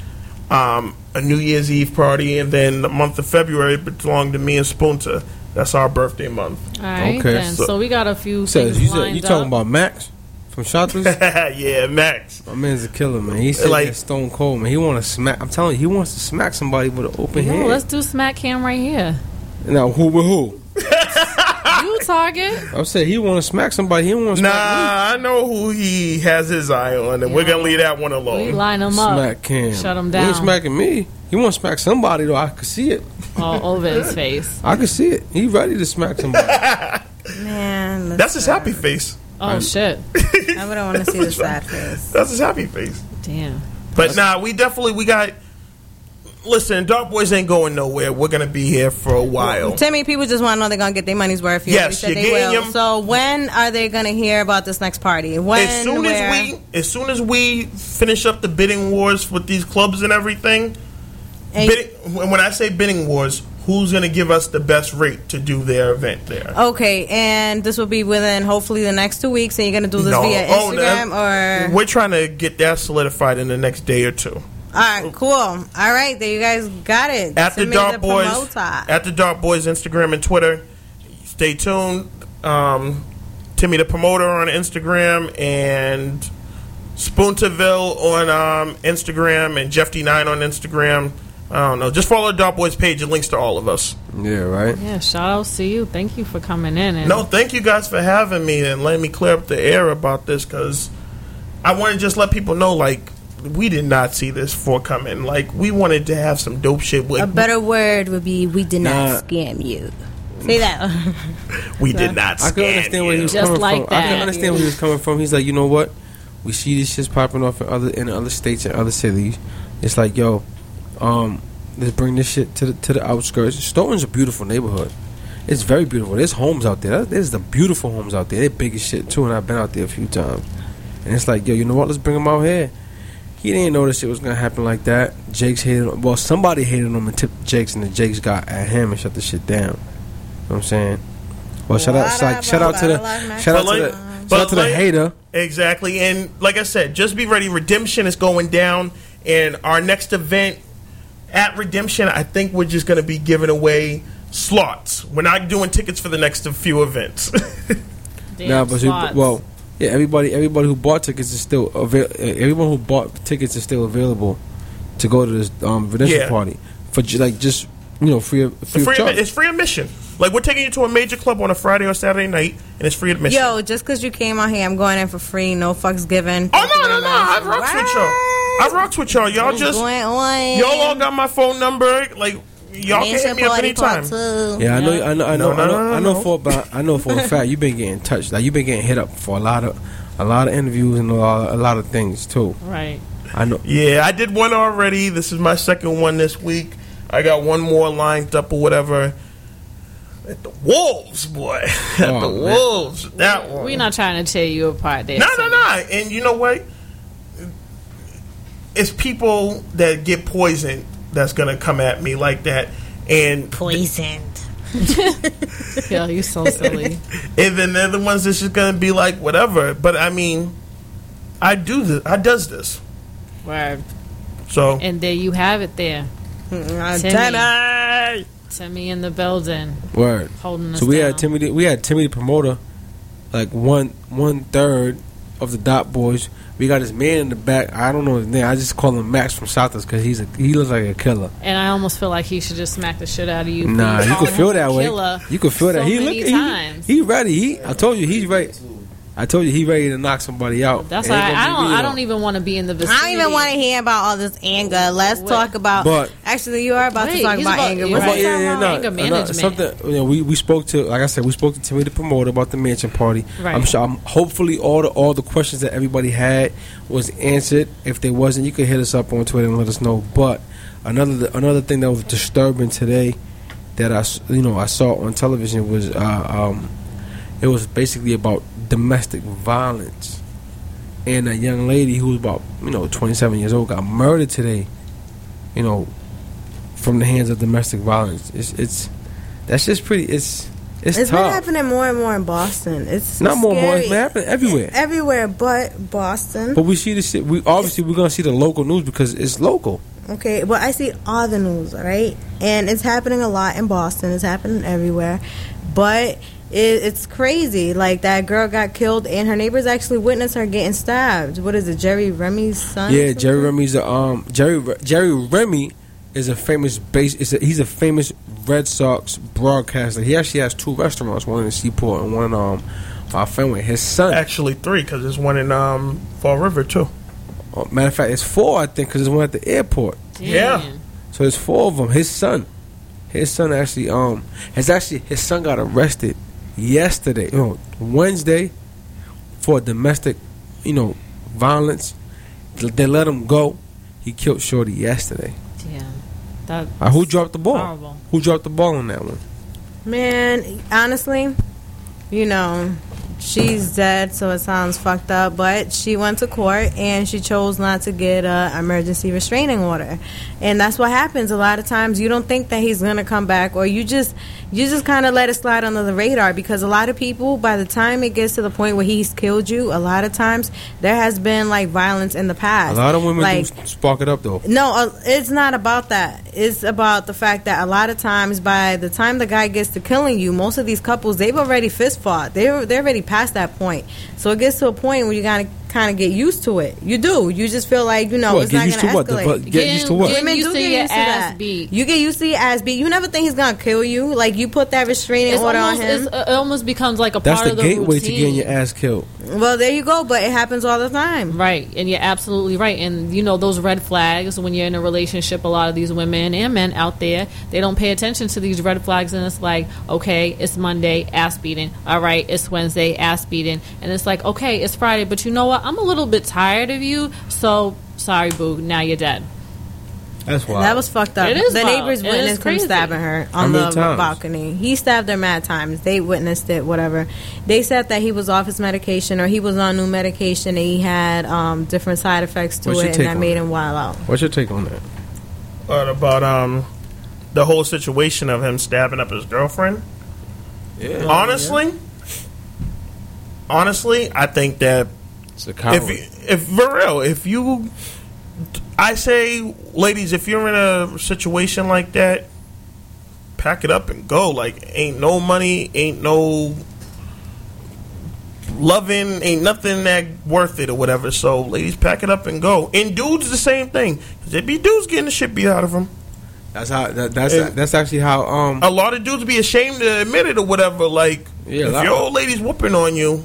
F: um, a New Year's Eve party, and then the month of February belonged to me and Spunta. That's our birthday month.
D: All right,
B: Okay.
D: then.
F: So-
D: So, we got a few
B: Says
D: things
B: you said
D: lined
B: you talking about Max from Shotters?
F: yeah, Max.
B: My man's a killer, man. He's
F: Like-
B: that Stone Cold, man. He want to smack. I'm telling you, he wants to smack somebody with an open
D: Yo,
B: hand.
D: let's do smack cam right here.
B: now who with who?
D: You target.
B: I'm saying he want to smack somebody. He want to
F: Nah,
B: smack
F: I know who he has his eye on, and we're gonna leave that one alone.
D: We
F: alone.
D: line them
B: me.
D: up.
B: Smack Cam.
D: Shut him
B: He ain't smacking me. He want to smack somebody though. I could see it.
D: all over his face.
B: I could see it. He ready to smack somebody.
C: Man,
F: That's his happy face.
D: Oh shit!
C: I wouldn't want to see the sad face.
F: That's his happy face.
D: Damn.
F: But nah, we definitely we got. Listen, Dark Boys ain't going nowhere. We're gonna be here for a while.
C: Timmy, people just want to know they're gonna get their money's worth. You
F: Yes,
C: already said
F: you're
C: they
F: getting
C: will.
F: them.
C: So when are they gonna hear about this next party? When?
F: as soon
C: where?
F: as we as soon as we finish up the bidding wars with these clubs and everything,
C: And-
F: bidding, when I say bidding wars, who's going to give us the best rate to do their event there?
C: Okay, and this will be within hopefully the next two weeks. And you're gonna do this via
F: oh,
C: Instagram
F: no.
C: or?
F: we're trying to get that solidified in the next day or two.
C: All right, cool. All right, there you guys got it.
F: At the Dark Boys,
C: promoter.
F: at the Dark Boys Instagram and Twitter. Stay tuned. Um, Timmy the promoter on Instagram and Spoontaville on um, Instagram and Jeff D9 on Instagram. I don't know. Just follow the Dark Boys page. It links to all of us.
B: yeah, right.
D: Yeah. Shout out to you. Thank you for coming in. And
F: No, thank you guys for having me and letting me clear up the air about this because I want to just let people know, like, we did not see this forecoming. Like, we wanted to have some dope shit. With,
C: A better word would be we did
B: Nah.
C: not scam you. Say that.
F: we did not.
B: I can
F: scam
B: understand where he was
D: Just
B: coming
D: like
B: from. I
D: that.
B: can understand where he was coming from. He's like, you know what? We see these shits popping off in other in other states and other cities. It's like, yo, um, let's bring this shit to the to the outskirts. Stoughton's a beautiful neighborhood. It's very beautiful. There's homes out there. There's the beautiful homes out there. They're big as shit too, and I've been out there a few times. And it's like, yo, you know what? Let's bring them out here. He didn't know this shit was gonna happen like that. Jake's hated. On, well, somebody hated him and tipped Jake's, and then Jake's got at him and shut the shit down. You know what I'm saying? Well, shout out, like, shout out to the, shout out to the, shout out to the hater.
F: Exactly. And like I said, just be ready. Redemption is going down. And our next event at Redemption, I think we're just going to be giving away slots. We're not doing tickets for the next few events.
D: Damn
B: Nah, but you,
D: slots.
B: well, yeah, everybody, everybody who bought tickets is still avail- uh, Everyone who bought tickets is still available to go to this um, redemption
F: Yeah.
B: party for ju- like just you know free free,
F: free
B: of charge.
F: it's free admission. Like we're taking you to a major club on a Friday or Saturday night, and it's free admission.
C: Yo, just because you came out here, I'm going in for free. No fucks given.
F: oh no, no, no!
C: much.
F: I rocks with y'all. I rocks with y'all. Y'all just
C: going on?
F: y'all all got my phone number. Like y'all can hit me up
C: Party
F: anytime.
C: two.
B: Yeah, I know, I know, I know,
F: No, no,
B: I know,
F: no, no,
B: I know for about, I know for a fact you've been getting touched. Like you've been getting hit up for a lot of, a lot of interviews and a lot, a lot of things too.
D: right.
B: I know.
F: Yeah, I did one already. This is my second one this week. I got one more lined up or whatever. At the Wolves, boy. At
B: Oh,
F: the
B: man.
F: Wolves. That one.
D: We're not trying to tear you apart there.
F: No, no, no. And you know what? It's people that get poisoned that's going to come at me like that. And
C: Poisoned.
D: Yeah, you're so silly.
F: and then they're the ones that's just gonna be like whatever. But I mean, I do this. I does this.
D: Word.
F: So
D: And there you have it there.
C: Uh,
D: Timmy.
C: Timmy.
D: Timmy in the building,
B: Word.
D: holding
B: So we
D: down.
B: had Timmy. the- We had Timmy the promoter, like one one third of the Dot Boys. We got this man in the back. I don't know his name. I just call him Max from Southers because he's a he looks like a killer.
D: And I almost feel like he should just smack the shit out of you.
B: Nah, you can feel that way. You can feel that. He look. He, he ready. He. I told you he's ready. I told you he ready to knock somebody out.
D: That's why
B: gonna
D: I don't.
B: me,
D: I don't even want to be in the vicinity.
C: I don't even want to hear about all this anger. Let's
D: What?
C: talk about.
B: But-
C: actually, you are about
D: Wait,
C: to talk about,
D: about-
C: anger.
D: you're right.
C: that?
B: yeah, yeah, no,
D: anger
B: no,
D: management.
B: something. You know, we, we spoke to, like I said, we spoke to Timmy the promoter about the mansion party.
D: Right.
B: I'm sure. I'm, hopefully, all the all the questions that everybody had was answered. If they wasn't, you could hit us up on Twitter and let us know. But another another thing that was disturbing today that I you know I saw on television was uh, um, it was basically about domestic violence. And a young lady who was about, you know, 27 years old got murdered today, you know, from the hands of domestic violence. It's, it's that's just pretty, it's, it's,
C: It's been happening more and more in Boston. It's
B: Not more and more, it's
C: scary.
B: been happening everywhere.
C: Everywhere but Boston.
B: But we see this shit, we obviously we're going to see the local news because it's local.
C: Okay, well, I see all the news, right? And it's happening a lot in Boston. It's happening everywhere. But it, it's crazy. Like, that girl got killed, and her neighbors actually witnessed her getting stabbed. What is it, Jerry Remy's son?
B: Yeah, Jerry? Remy's a um Jerry Jerry Remy is a famous base. Is a, he's a famous Red Sox broadcaster. He actually has two restaurants, one in Seaport and one in um uh, Fenway. His son,
F: actually three because there's one in um Fall River too.
B: oh, matter of fact, it's four I think because there's one at the airport.
F: Yeah.
B: So there's four of them. His son, his son actually um has actually his son got arrested yesterday, you know, Wednesday for domestic, you know, violence. They let him go. He killed Shorty yesterday.
D: Damn. That.
B: Uh, who dropped the ball?
D: Horrible.
B: Who dropped the ball on that one?
C: Man, honestly, you know, she's dead, so it sounds fucked up. But she went to court and she chose not to get a emergency restraining order, and that's what happens. A lot of times, you don't think that he's gonna come back, or you just you just kind of let it slide under the radar because a lot of people, by the time it gets to the point where he's killed you, a lot of times there has been like violence in the past.
B: A lot of women
C: like,
B: do spark it up though.
C: no, uh, it's not about that. It's about the fact that a lot of times, by the time the guy gets to killing you, most of these couples they've already fist fought. They're they're already past that point. So it gets to a point where you gotta kind of get used to it. You do. You just feel like you know
B: What,
C: it's not
B: used to
C: gonna
B: what? The
C: escalate.
B: fu- get used to what?
D: Getting
C: Women
D: used
C: do
D: to
C: get
D: your
C: used to
D: ass
C: that.
D: beat.
C: You get used to your ass beat. You never think he's gonna kill you. Like you put that restraining
D: It's
C: order
D: almost,
C: on him.
D: it's, it almost becomes like a
B: That's
D: part
B: the
D: of the
B: gateway
D: routine.
B: to getting your ass killed.
C: well, there you go. But it happens all the time.
D: Right, and you're absolutely right. And you know those red flags when you're in a relationship. A lot of these women and men out there, they don't pay attention to these red flags, and it's like, okay, it's Monday, ass beating. All right, it's Wednesday, ass beating, and it's like, okay, it's Friday, but you know what? I'm a little bit tired of you, so sorry, boo. Now you're dead.
B: That's why.
C: That was fucked up.
D: It is
C: the
D: wild.
C: neighbors
D: It is
C: witnessed him stabbing her on the
B: times?
C: balcony. He stabbed her mad times. They witnessed it, whatever. They said that he was off his medication or he was on new medication and he had um, different side effects to
B: What's
C: it and that made
B: it?
C: him wild out.
B: What's your take on that?
F: What about um the whole situation of him stabbing up his girlfriend?
B: Yeah.
F: Honestly, honestly, I think that
B: It's a coward.
F: if you- if for real, if you, I say, ladies, if you're in a situation like that, pack it up and go. Like, ain't no money, ain't no loving, ain't nothing that worth it or whatever. So, ladies, pack it up and go. And dudes, the same thing. 'Cause there be dudes getting the shit beat out of them.
B: that's how. That, that's
F: And-
B: that's actually how. Um.
F: A lot of dudes be ashamed to admit it or whatever. Like,
B: Yeah,
F: if your old lady's whooping on you,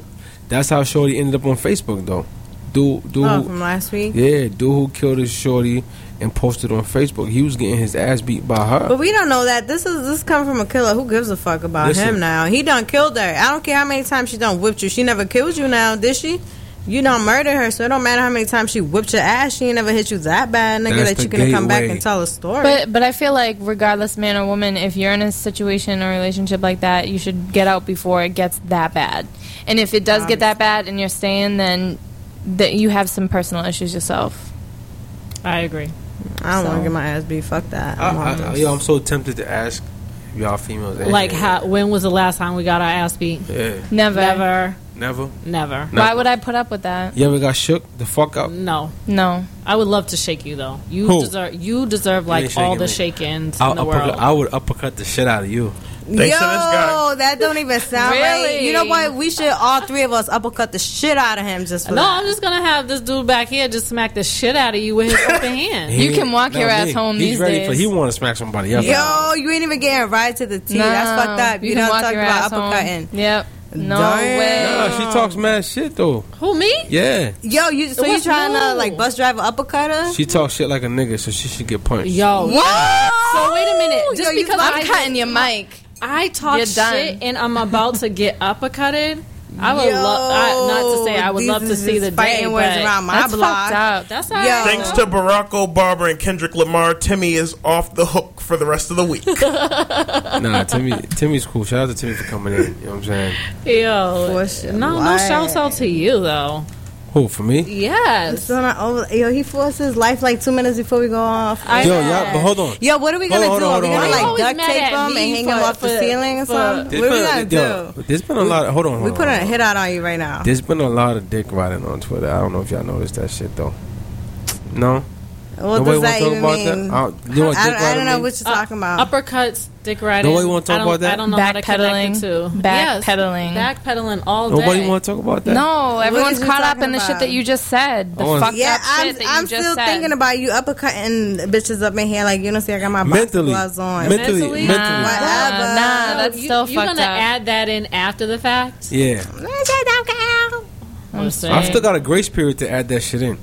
B: That's how Shorty ended up on Facebook though. Dude, dude,
C: Oh,
B: who-
C: from last week?
B: yeah, dude who killed his shorty and posted on Facebook. He was getting his ass beat by her.
C: But we don't know that. This is this come from a killer. Who gives a fuck about
B: Listen.
C: him now? He done killed her. I don't care how many times she done whipped you. She never killed you now, did she? You don't murder her, so it don't matter how many times she whipped your ass. She ain't never hit you that bad, nigga,
B: That's
C: that you can come back and tell a story.
E: But but I feel like regardless man or woman, if you're in a situation or relationship like that, you should get out before it gets that bad. And if it does get that bad and you're staying, then that you have some personal issues yourself.
D: I agree.
C: I don't want to get my ass beat. Fuck that.
B: I,
C: I'm
B: I, yo, I'm so tempted to ask Y'all females.
D: Like, how, when was the last time we got our ass beat?
B: Yeah.
E: Never.
D: Never,
B: Never.
D: never.
E: Why would I put up with that?
B: You ever got shook the fuck up?
D: No,
E: No.
D: I would love to shake you though. You
B: Who?
D: deserve. You deserve
B: ain't
D: like all the
B: me.
D: shake-ins
B: I'll
D: in the
B: uppercut,
D: world.
B: I would uppercut the shit out of you.
F: Thanks
C: Yo,
F: to this guy.
C: that don't even sound right.
D: Really?
C: You know what? We should all three of us uppercut the shit out of him just for
D: no,
C: that.
D: I'm just gonna have this dude back here just smack the shit out of you with his open hand.
E: You can
B: ain't-
E: walk your ass
B: me.
E: home
B: He's
E: these
B: ready
E: days.
B: For, he want to smack somebody else.
C: Yo, you ain't even getting right to the T.
E: No,
C: That's fucked up. You,
E: can
C: don't
E: walk
C: talk
E: your
C: about
E: ass home.
C: uppercutting.
E: Yep. No
C: Damn.
E: way.
B: Nah, she talks mad shit though.
D: Who me?
B: Yeah,
C: Yo, you so you
D: What's
C: trying to like bus drive a uppercut her?
B: she talks shit like a nigga, so she should get punched.
D: Yo,
C: What?
D: So wait a minute. Just
C: Yo,
D: because
E: I'm cutting your mic.
D: I talk
E: You're done.
D: shit and I'm about to get uppercutted. I would love not to say I would love to see the day,
C: fighting words
D: but
C: around my
E: That's
C: block.
E: fucked up.
D: that's all
C: Yo.
D: right.
F: Thanks to Barack Obama and Kendrick Lamar, Timmy is off the hook for the rest of the week.
B: Nah, Timmy, Timmy's cool. Shout out to Timmy for coming in. You know what I'm saying?
D: Yo, no, no
C: Why?
D: shouts out to you though.
B: Who for me?
D: Yes,
C: So not over. Yo, he forced his life like two minutes before we go off.
D: I
B: Yo,
D: know.
B: y'all, but hold on.
C: Yo, what are we
B: Hold
C: gonna
B: on,
C: do?
B: hold
C: Are we gonna
B: on,
C: like
D: hold on.
C: duct tape
D: Always
C: him and hang him off the ceiling or something? What are we gonna
B: yo,
C: do?
B: there's been a lot. Of, hold on, hold
C: We
B: on,
C: put
B: hold
C: a
B: on.
C: hit out on you right now.
B: There's been a lot of dick riding on Twitter. I don't know if y'all noticed that shit though. No,
C: What
B: nobody
C: does that
B: talk
C: even
B: about
C: mean?
B: that. I don't, you know what
C: I, I don't know
B: mean?
C: what you're talking uh, about.
D: uppercuts, dick riding.
B: Nobody wanna talk
D: I don't-
B: about that?
D: I don't know how to connect
E: Backpedaling.
D: the two.
E: Backpedaling.
D: Yes, backpedaling all day.
B: Nobody want to talk about that.
E: No, everyone's caught up in the shit that you just said. The
B: I wanna-
E: fucked
C: yeah,
E: up
C: I'm,
E: shit that you
C: I'm still thinking about you uppercutting bitches up in here. Like you know, see, I got my boxing
B: mentally,
C: gloves on.
B: mentally,
D: Mentally?
B: mentally.
E: Nah,
C: Whatever.
E: nah,
D: No,
E: that's
D: you,
E: still
D: You're gonna add that in after the fact.
B: Yeah,
E: I'm
D: Listen.
B: I still got a grace period to add that shit in.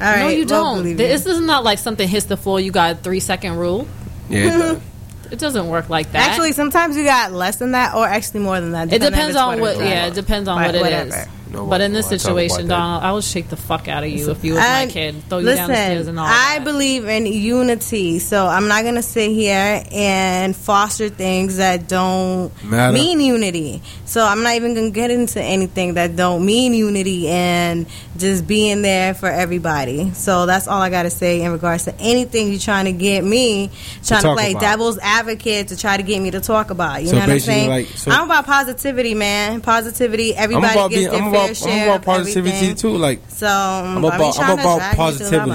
C: All right,
D: no, you don't.
C: believe
D: This
C: you.
D: is not like something hits the floor. You got a three second rule.
B: Yeah, it does.
D: It doesn't work like that.
C: Actually, sometimes you got less than that, or actually more than that.
D: it depends
C: if
D: on what. Yeah, it depends on
C: Right,
D: what it is.
C: Whatever.
B: Nobody
D: But in this
B: wanna
D: situation,
B: that.
D: Donald, I would shake the fuck out of you if you was my
C: And
D: kid. Throw you down the stairs and all
C: I
D: that.
C: believe in unity, so I'm not gonna sit here and foster things that don't
B: Matter.
C: mean unity. So I'm not even gonna get into anything that don't mean unity and just being there for everybody. So that's all I gotta say in regards to anything you're trying to get me, trying to,
B: talk
C: play
B: about.
C: devil's advocate to try to get me to talk about. You
B: So
C: know what I'm saying?
B: like, so-
C: I'm about positivity, man. Positivity.
B: I'm
C: Everybody
B: about
C: gets
B: being.
C: their
B: I'm
C: fair
B: about.
C: share
B: I'm about positivity
C: everything.
B: too. Like,
C: So I'm
B: about- I'm about positivity.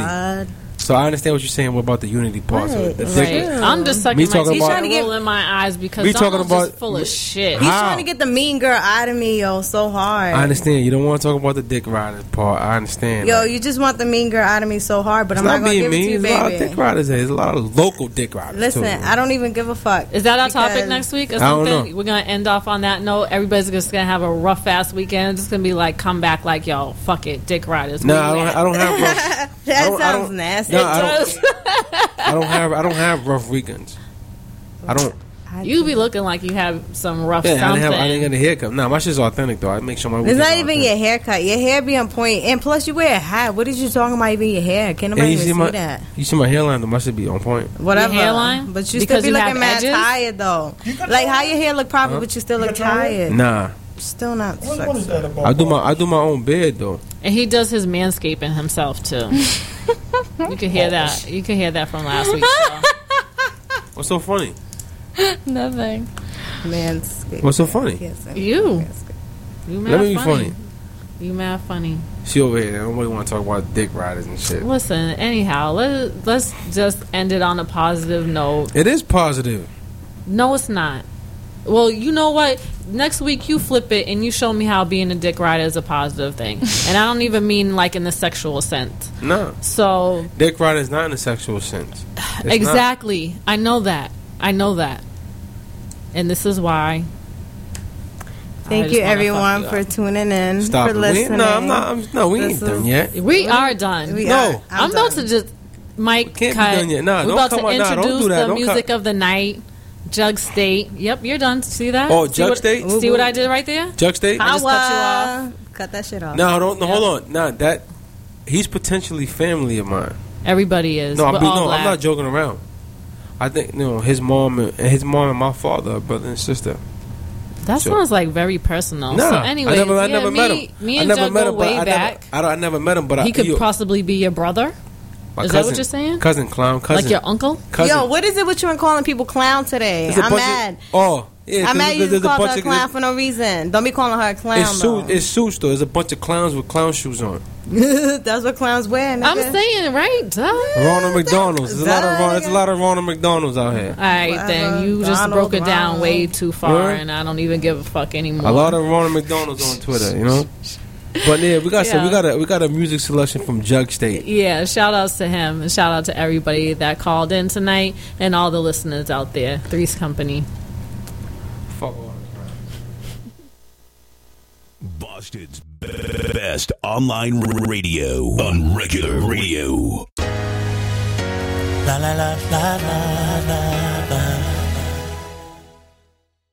C: Positivity.
B: so I understand what you're saying about the unity part.
C: Right,
B: the
C: right.
B: dick-
D: I'm just sucking
B: Me
D: my
B: talking
D: teeth
B: about-
D: and rolling my eyes because
B: Me talking about-
D: just full of shit.
C: He's trying to get the mean girl out of me, yo, so hard.
B: I understand. You don't want to talk about the dick riders part. I understand.
C: Yo,
B: Like,
C: you just want the mean girl out of me so hard, but
B: it's
C: I'm not,
B: not
C: gonna
B: being
C: give it to
B: mean.
C: you,
B: There's a lot of
C: baby.
B: dick riders. there. There's a lot of local dick riders.
C: Listen,
B: too.
C: I don't even give a fuck.
D: Is that our topic next week or
B: I don't know.
D: We're gonna end off on that note. Everybody's just gonna have a rough ass weekend. It's just gonna be like come back like yo, fuck it, dick riders.
B: No,
D: Where
B: I don't. I don't have. Rough,
C: That
B: I don't- I
C: sounds
B: don't-
C: nasty.
B: No, I don't. I don't have. I don't have rough weekends. I don't.
D: You be looking like you have some rough
B: Yeah, I didn't have. I didn't get a haircut. Nah, my shit's authentic though. I make sure my.
C: It's not even
B: authentic.
C: your haircut. Your hair be on point, and plus you wear a hat. What is you talking about? Even your hair? Can't nobody
B: you see
C: even
B: my.
C: that.
B: You see my hairline though. My shit be on point.
C: Whatever.
D: hairline?
C: but you
D: Because
C: still be
D: you have
C: looking mad
D: edges?
C: tired though. Like how your hair look proper, but you still look tired.
B: Nah,
C: Still not.
F: What, what is that about?
B: I do my. I do my own bed though.
D: And he does his manscaping himself too. you can hear that. You can hear that from last week.
B: What's so funny?
E: Nothing.
C: Man's.
B: What's so funny?
D: You. You mad
B: Let me be
D: funny.
B: funny.
D: You mad funny.
B: She over here. Nobody want to talk about dick riders and shit.
D: Listen, anyhow, let let's just end it on a positive note.
B: It is positive.
D: No, it's not. Well, you know what? Next week you flip it and you show me how being a dick rider is a positive thing. and I don't even mean like in the sexual sense.
B: No,
D: So
B: dick rider is not in the sexual sense. It's not.
D: exactly. I know that. I know that. And this is why.
C: Thank you, everyone,
D: fuck
C: for tuning in,
B: Stop
C: for
B: it. We
C: listening.
B: no, I'm not. I'm, no, we ain't
C: This
B: done yet.
D: We are done.
C: We
B: No.
C: are.
D: I'm, about
C: done.
D: to just Mike
B: can't be
D: cut.
B: done yet. Nah,
D: We're
B: don't
D: about
B: come
D: to
B: on- nah, don't
D: introduce
B: do that.
D: the
B: Don't
D: music
B: cut.
D: of the night. Jug State. Yep, you're done. See that?
B: Oh,
D: See
B: Jug
D: what-
B: State?
D: See what I did right there?
B: Jug State?
D: I just cut you
C: Awa. Cut that shit off.
B: No, don't. No, hold on. Nah, that he's potentially family of mine.
D: Everybody is.
B: No, I'm,
D: We're all
B: no, I'm not joking around. I think you know his mom and his mom and my father, are brother and sister.
D: That
B: So-
D: sounds like very personal.
B: Nah,
D: so anyway,
B: I never, I
D: me,
B: never met him.
D: Me
B: I
D: and
B: never
D: Jug
B: met
D: go
B: him, but
D: way
B: I
D: back.
B: Never, I, don't, I never met him, but I,
D: he could
B: you-
D: possibly be your brother.
B: My
D: Is that what you're saying?
B: Cousin clown. Cousin.
D: Like your uncle?
B: cousin.
C: Yo, what is it with you and calling people clown today?
B: It's a
C: I'm mad.
B: Of, oh, yeah.
C: I'm mad you just called
B: bunch
C: her a
B: of-
C: clown for no reason. Don't be calling her a clown.
B: It's
C: though.
B: suit. It's suits though. There's a bunch of clowns with clown shoes on.
C: That's what clowns wear.
D: I'm saying, right? Duh.
B: Ronald McDonald's. There's a lot of Ron- there's a lot of Ronald McDonald's out here.
D: All right, then you just
C: Donald
D: broke it down
C: Brown.
D: way too far,
B: Word.
D: and I don't even give a fuck anymore.
B: A lot of Ronald McDonald's on Twitter. You know. But yeah, we got some. We got a we got a music selection from Jug State.
D: yeah, shout outs to him, and shout out to everybody that called in tonight, and all the listeners out there. Three's Company.
B: Fuck.
A: Boston's be- best online r- radio, Unregular Radio.
H: La la la la la la